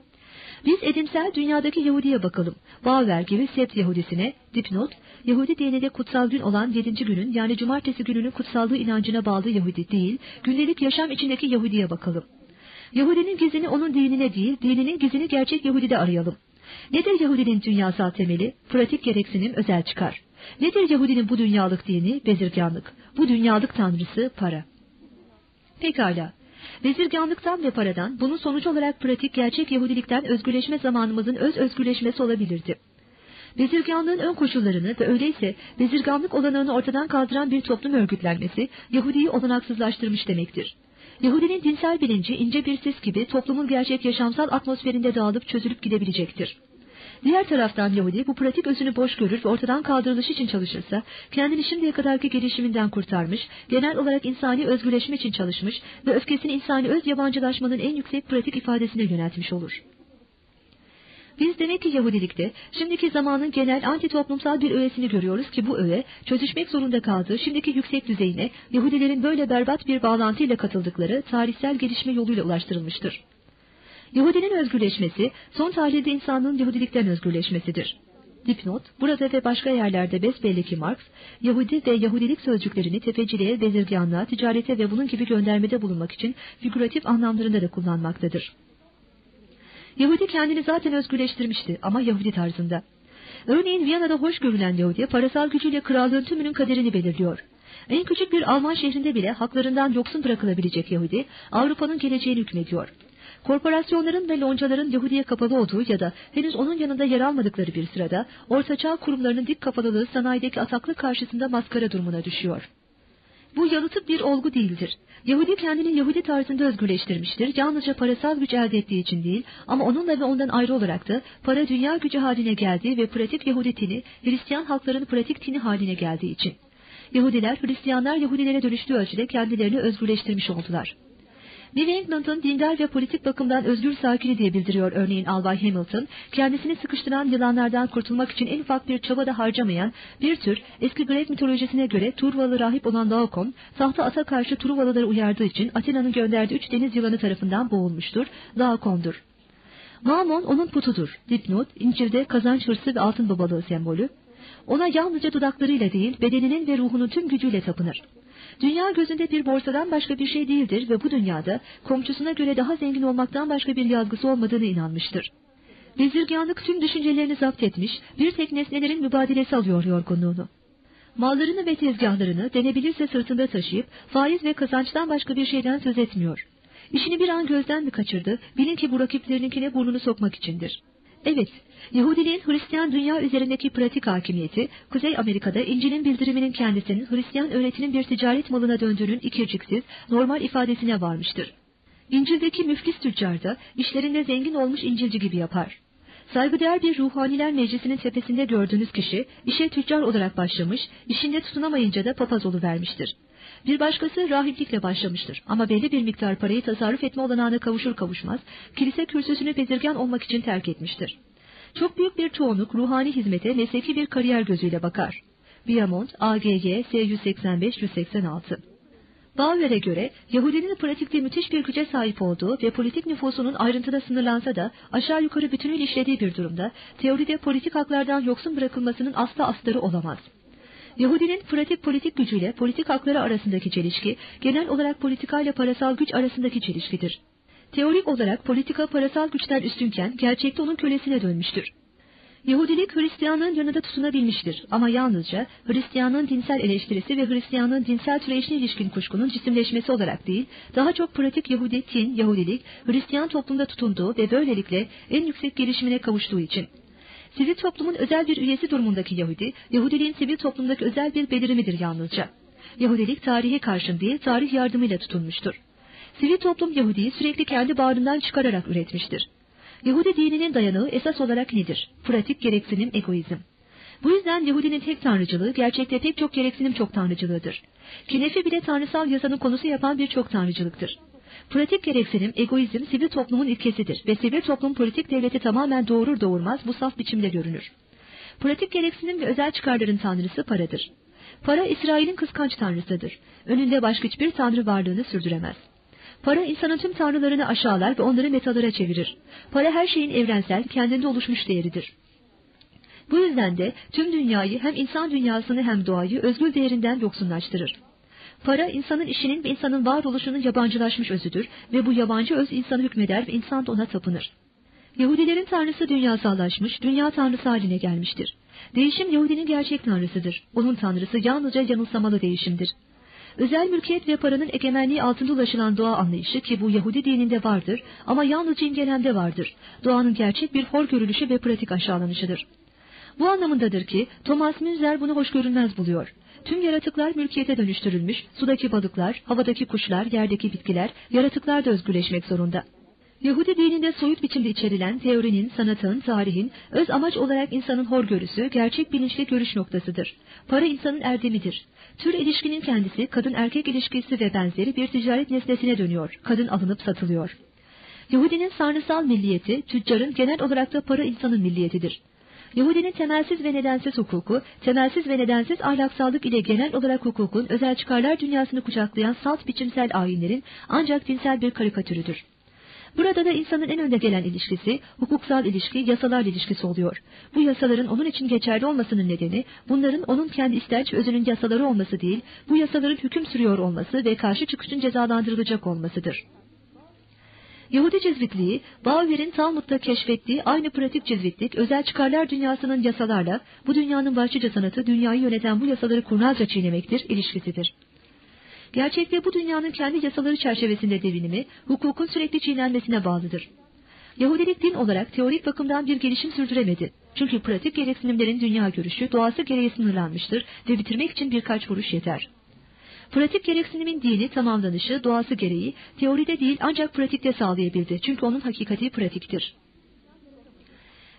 Biz edimsel dünyadaki Yahudi'ye bakalım. Bauer gibi Sept Yahudisine, dipnot, Yahudi dininde kutsal gün olan yedinci günün yani cumartesi gününün kutsallığı inancına bağlı Yahudi değil, gündelik yaşam içindeki Yahudi'ye bakalım. Yahudinin gizini onun dinine değil, dininin gizini gerçek Yahudi'de arayalım. Nedir Yahudinin dünyasal temeli? Pratik gereksinim özel çıkar. Nedir Yahudinin bu dünyalık dini? Bezirganlık. Bu dünyalık tanrısı para. Pekala. Bezirganlıktan ve paradan bunun sonucu olarak pratik gerçek Yahudilikten özgürleşme zamanımızın öz özgürleşmesi olabilirdi. Bezirganlığın ön koşullarını ve öyleyse bezirganlık olanağını ortadan kaldıran bir toplum örgütlenmesi Yahudi'yi olanaksızlaştırmış demektir. Yahudinin dinsel bilinci ince bir sis gibi toplumun gerçek yaşamsal atmosferinde dağılıp çözülüp gidebilecektir. Diğer taraftan Yahudi bu pratik özünü boş görür ve ortadan kaldırılış için çalışırsa, kendini şimdiye kadarki gelişiminden kurtarmış, genel olarak insani özgürleşme için çalışmış ve öfkesini insani öz yabancılaşmanın en yüksek pratik ifadesine yöneltmiş olur. Biz demek ki Yahudilikte şimdiki zamanın genel anti-toplumsal bir öğesini görüyoruz ki bu öğe çözüşmek zorunda kaldığı şimdiki yüksek düzeyine Yahudilerin böyle berbat bir bağlantıyla katıldıkları tarihsel gelişme yoluyla ulaştırılmıştır. Yahudinin özgürleşmesi son tahlilde insanlığın Yahudilikten özgürleşmesidir. Dipnot, burada ve başka yerlerde besbelli ki Marx, Yahudi ve Yahudilik sözcüklerini tefeciliğe, bezirganlığa, ticarete ve bunun gibi göndermede bulunmak için figüratif anlamlarında da kullanmaktadır. Yahudi kendini zaten özgürleştirmişti ama Yahudi tarzında. Örneğin Viyana'da hoş görülen Yahudi parasal gücüyle krallığın tümünün kaderini belirliyor. En küçük bir Alman şehrinde bile haklarından yoksun bırakılabilecek Yahudi Avrupa'nın geleceğini hükmediyor. Korporasyonların ve loncaların Yahudi'ye kapalı olduğu ya da henüz onun yanında yer almadıkları bir sırada ortaçağ kurumlarının dik kafalılığı sanayideki ataklık karşısında maskara durumuna düşüyor. Bu yalıtık bir olgu değildir. Yahudi kendini Yahudi tarzında özgürleştirmiştir. Yalnızca parasal güç elde ettiği için değil ama onunla ve ondan ayrı olarak da para dünya gücü haline geldiği ve pratik Yahudi tini, Hristiyan halkların pratik tini haline geldiği için. Yahudiler, Hristiyanlar Yahudilere dönüştüğü ölçüde kendilerini özgürleştirmiş oldular. New England'ın dindar ve politik bakımdan özgür sakini diye bildiriyor örneğin Albay Hamilton, kendisini sıkıştıran yılanlardan kurtulmak için en ufak bir çaba da harcamayan bir tür eski Grek mitolojisine göre Turvalı rahip olan Daokon, tahta ata karşı Truvalıları uyardığı için Atina'nın gönderdiği üç deniz yılanı tarafından boğulmuştur, Daokon'dur. Mammon onun putudur. Dipnot, İncil'de kazanç hırsı ve altın babalığı sembolü. Ona yalnızca dudaklarıyla değil, bedeninin ve ruhunun tüm gücüyle tapınır. Dünya gözünde bir borsadan başka bir şey değildir ve bu dünyada komşusuna göre daha zengin olmaktan başka bir yazgısı olmadığını inanmıştır. Bezirganlık tüm düşüncelerini zapt etmiş, bir tek nesnelerin mübadelesi alıyor yorgunluğunu. Mallarını ve tezgahlarını denebilirse sırtında taşıyıp faiz ve kazançtan başka bir şeyden söz etmiyor. İşini bir an gözden mi kaçırdı, bilin ki bu rakiplerininkine burnunu sokmak içindir. Evet, Yahudiliğin Hristiyan dünya üzerindeki pratik hakimiyeti, Kuzey Amerika'da İncil'in bildiriminin kendisinin Hristiyan öğretinin bir ticaret malına döndüğünün ikirciksiz, normal ifadesine varmıştır. İncil'deki müflis tüccar da işlerinde zengin olmuş İncilci gibi yapar. Saygıdeğer bir ruhaniler meclisinin tepesinde gördüğünüz kişi, işe tüccar olarak başlamış, işinde tutunamayınca da papaz vermiştir. Bir başkası rahiplikle başlamıştır ama belli bir miktar parayı tasarruf etme olanağına kavuşur kavuşmaz, kilise kürsüsünü bezirgen olmak için terk etmiştir. Çok büyük bir çoğunluk ruhani hizmete mesleki bir kariyer gözüyle bakar. Biamont, AGY, S185-186 Bauer'e göre Yahudinin pratikte müthiş bir güce sahip olduğu ve politik nüfusunun ayrıntıda sınırlansa da aşağı yukarı bütünüyle işlediği bir durumda teoride politik haklardan yoksun bırakılmasının asla astarı olamaz. Yahudinin pratik politik gücüyle politik hakları arasındaki çelişki genel olarak politika ile parasal güç arasındaki çelişkidir. Teorik olarak politika parasal güçten üstünken gerçekte onun kölesine dönmüştür. Yahudilik Hristiyanlığın yanında tutunabilmiştir ama yalnızca Hristiyanlığın dinsel eleştirisi ve Hristiyanlığın dinsel türeyişine ilişkin kuşkunun cisimleşmesi olarak değil, daha çok pratik Yahudi, tin, Yahudilik, Hristiyan toplumda tutunduğu ve böylelikle en yüksek gelişimine kavuştuğu için. Sivil toplumun özel bir üyesi durumundaki Yahudi, Yahudiliğin sivil toplumdaki özel bir belirimidir yalnızca. Yahudilik tarihe karşın değil, tarih yardımıyla tutunmuştur. Sivil toplum Yahudi'yi sürekli kendi bağrından çıkararak üretmiştir. Yahudi dininin dayanığı esas olarak nedir? Pratik gereksinim egoizm. Bu yüzden Yahudinin tek tanrıcılığı gerçekte pek çok gereksinim çok tanrıcılığıdır. Kinefi bile tanrısal yazanın konusu yapan bir çok tanrıcılıktır. Pratik gereksinim, egoizm sivil toplumun ilkesidir ve sivil toplum politik devleti tamamen doğurur doğurmaz bu saf biçimde görünür. Pratik gereksinim ve özel çıkarların tanrısı paradır. Para İsrail'in kıskanç tanrısıdır. Önünde başka hiçbir tanrı varlığını sürdüremez. Para insanın tüm tanrılarını aşağılar ve onları metalara çevirir. Para her şeyin evrensel, kendinde oluşmuş değeridir. Bu yüzden de tüm dünyayı hem insan dünyasını hem doğayı özgür değerinden yoksunlaştırır. Para insanın işinin ve insanın varoluşunun yabancılaşmış özüdür ve bu yabancı öz insanı hükmeder ve insan da ona tapınır. Yahudilerin tanrısı dünyasallaşmış, dünya tanrısı haline gelmiştir. Değişim Yahudinin gerçek tanrısıdır. Onun tanrısı yalnızca yanılsamalı değişimdir. Özel mülkiyet ve paranın egemenliği altında ulaşılan doğa anlayışı ki bu Yahudi dininde vardır ama yalnızca imgelemde vardır. Doğanın gerçek bir hor görülüşü ve pratik aşağılanışıdır. Bu anlamındadır ki Thomas Münzer bunu hoş görünmez buluyor. Tüm yaratıklar mülkiyete dönüştürülmüş, sudaki balıklar, havadaki kuşlar, yerdeki bitkiler, yaratıklar da özgürleşmek zorunda. Yahudi dininde soyut biçimde içerilen teorinin, sanatın, tarihin, öz amaç olarak insanın horgörüsü, gerçek bilinçli görüş noktasıdır. Para insanın erdemidir. Tür ilişkinin kendisi, kadın erkek ilişkisi ve benzeri bir ticaret nesnesine dönüyor, kadın alınıp satılıyor. Yahudinin sarnısal milliyeti, tüccarın genel olarak da para insanın milliyetidir. Yahudinin temelsiz ve nedensiz hukuku, temelsiz ve nedensiz ahlaksallık ile genel olarak hukukun özel çıkarlar dünyasını kucaklayan salt biçimsel ayinlerin ancak dinsel bir karikatürüdür. Burada da insanın en önde gelen ilişkisi, hukuksal ilişki, yasalar ilişkisi oluyor. Bu yasaların onun için geçerli olmasının nedeni, bunların onun kendi istenç özünün yasaları olması değil, bu yasaların hüküm sürüyor olması ve karşı çıkışın cezalandırılacak olmasıdır. Yahudi cizvitliği, Bauer'in Talmud'da keşfettiği aynı pratik cizvitlik, özel çıkarlar dünyasının yasalarla, bu dünyanın başlıca sanatı dünyayı yöneten bu yasaları kurnazca çiğnemektir, ilişkisidir. Gerçekte bu dünyanın kendi yasaları çerçevesinde devinimi, hukukun sürekli çiğnenmesine bağlıdır. Yahudilik din olarak teorik bakımdan bir gelişim sürdüremedi. Çünkü pratik gereksinimlerin dünya görüşü doğası gereği sınırlanmıştır ve bitirmek için birkaç vuruş yeter. Pratik gereksinimin dini tamamlanışı doğası gereği teoride değil ancak pratikte sağlayabildi. Çünkü onun hakikati pratiktir.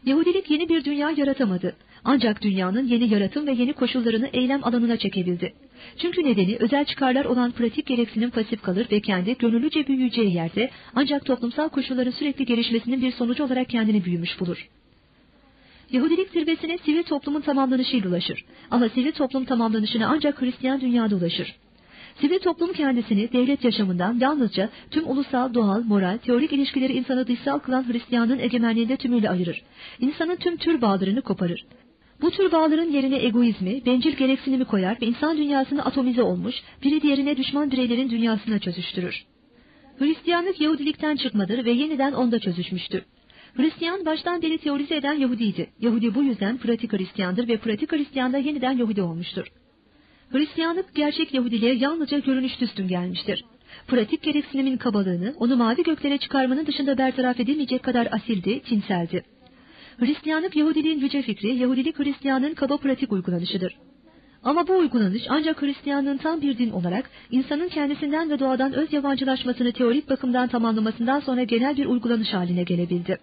Yahudilik yeni bir dünya yaratamadı. Ancak dünyanın yeni yaratım ve yeni koşullarını eylem alanına çekebildi. Çünkü nedeni özel çıkarlar olan pratik gereksinim pasif kalır ve kendi gönüllüce büyüyeceği yerde ancak toplumsal koşulların sürekli gelişmesinin bir sonucu olarak kendini büyümüş bulur. Yahudilik zirvesine sivil toplumun tamamlanışıyla ulaşır. Ama sivil toplum tamamlanışına ancak Hristiyan dünyada ulaşır. Sivil toplum kendisini devlet yaşamından yalnızca tüm ulusal, doğal, moral, teorik ilişkileri insanı dışsal kılan Hristiyanlığın egemenliğinde tümüyle ayırır. İnsanın tüm tür bağlarını koparır. Bu tür bağların yerine egoizmi, bencil gereksinimi koyar ve insan dünyasını atomize olmuş, biri diğerine düşman bireylerin dünyasına çözüştürür. Hristiyanlık Yahudilikten çıkmadır ve yeniden onda çözüşmüştür. Hristiyan baştan beri teorize eden Yahudiydi. Yahudi bu yüzden pratik Hristiyandır ve pratik Hristiyan da yeniden Yahudi olmuştur. Hristiyanlık gerçek Yahudiliğe yalnızca görünüş üstün gelmiştir. Pratik gereksinimin kabalığını, onu mavi göklere çıkarmanın dışında bertaraf edilmeyecek kadar asildi, tinseldi. Hristiyanlık Yahudiliğin yüce fikri, Yahudilik Hristiyanlığın kaba pratik uygulanışıdır. Ama bu uygulanış ancak Hristiyanlığın tam bir din olarak insanın kendisinden ve doğadan öz yabancılaşmasını teorik bakımdan tamamlamasından sonra genel bir uygulanış haline gelebildi.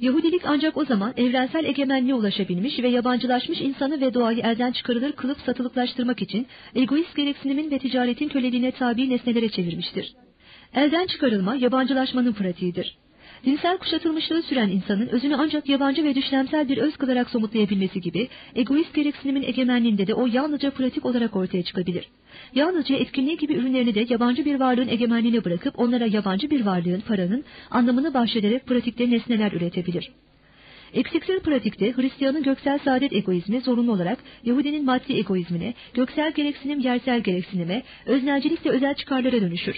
Yahudilik ancak o zaman evrensel egemenliğe ulaşabilmiş ve yabancılaşmış insanı ve doğayı elden çıkarılır kılıp satılıklaştırmak için egoist gereksinimin ve ticaretin köleliğine tabi nesnelere çevirmiştir. Elden çıkarılma yabancılaşmanın pratiğidir. Dinsel kuşatılmışlığı süren insanın özünü ancak yabancı ve düşlemsel bir öz kılarak somutlayabilmesi gibi, egoist gereksinimin egemenliğinde de o yalnızca pratik olarak ortaya çıkabilir. Yalnızca etkinliği gibi ürünlerini de yabancı bir varlığın egemenliğine bırakıp onlara yabancı bir varlığın, paranın anlamını bahşederek pratikte nesneler üretebilir. Eksiksel pratikte Hristiyanın göksel saadet egoizmi zorunlu olarak Yahudinin maddi egoizmine, göksel gereksinim yersel gereksinime, öznelcilik de özel çıkarlara dönüşür.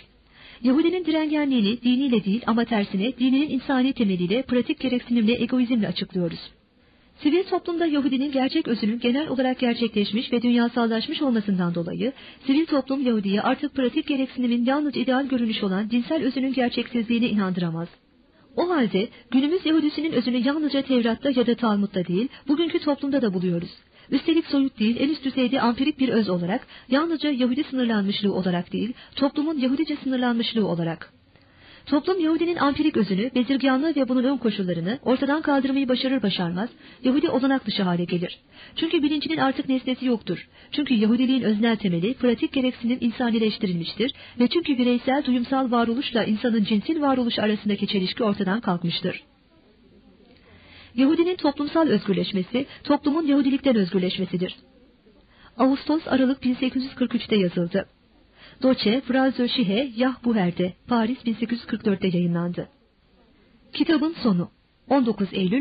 Yahudinin direngenliğini diniyle değil ama tersine dininin insani temeliyle, pratik gereksinimle, egoizmle açıklıyoruz. Sivil toplumda Yahudinin gerçek özünün genel olarak gerçekleşmiş ve dünyasallaşmış olmasından dolayı, sivil toplum Yahudi'ye artık pratik gereksinimin yalnız ideal görünüş olan cinsel özünün gerçeksizliğine inandıramaz. O halde günümüz Yahudisinin özünü yalnızca Tevrat'ta ya da Talmud'da değil, bugünkü toplumda da buluyoruz. Üstelik soyut değil, en üst düzeyde ampirik bir öz olarak, yalnızca Yahudi sınırlanmışlığı olarak değil, toplumun Yahudice sınırlanmışlığı olarak. Toplum Yahudinin ampirik özünü, bezirganlığı ve bunun ön koşullarını ortadan kaldırmayı başarır başarmaz, Yahudi olanak dışı hale gelir. Çünkü bilincinin artık nesnesi yoktur. Çünkü Yahudiliğin öznel temeli, pratik gereksinim insanileştirilmiştir ve çünkü bireysel duyumsal varoluşla insanın cinsel varoluş arasındaki çelişki ortadan kalkmıştır. Yahudinin toplumsal özgürleşmesi, toplumun Yahudilikten özgürleşmesidir. Ağustos-Aralık 1843'te yazıldı. Doçe, Frazo Şihe, Yah Buher'de, Paris 1844'te yayınlandı. Kitabın sonu 19 Eylül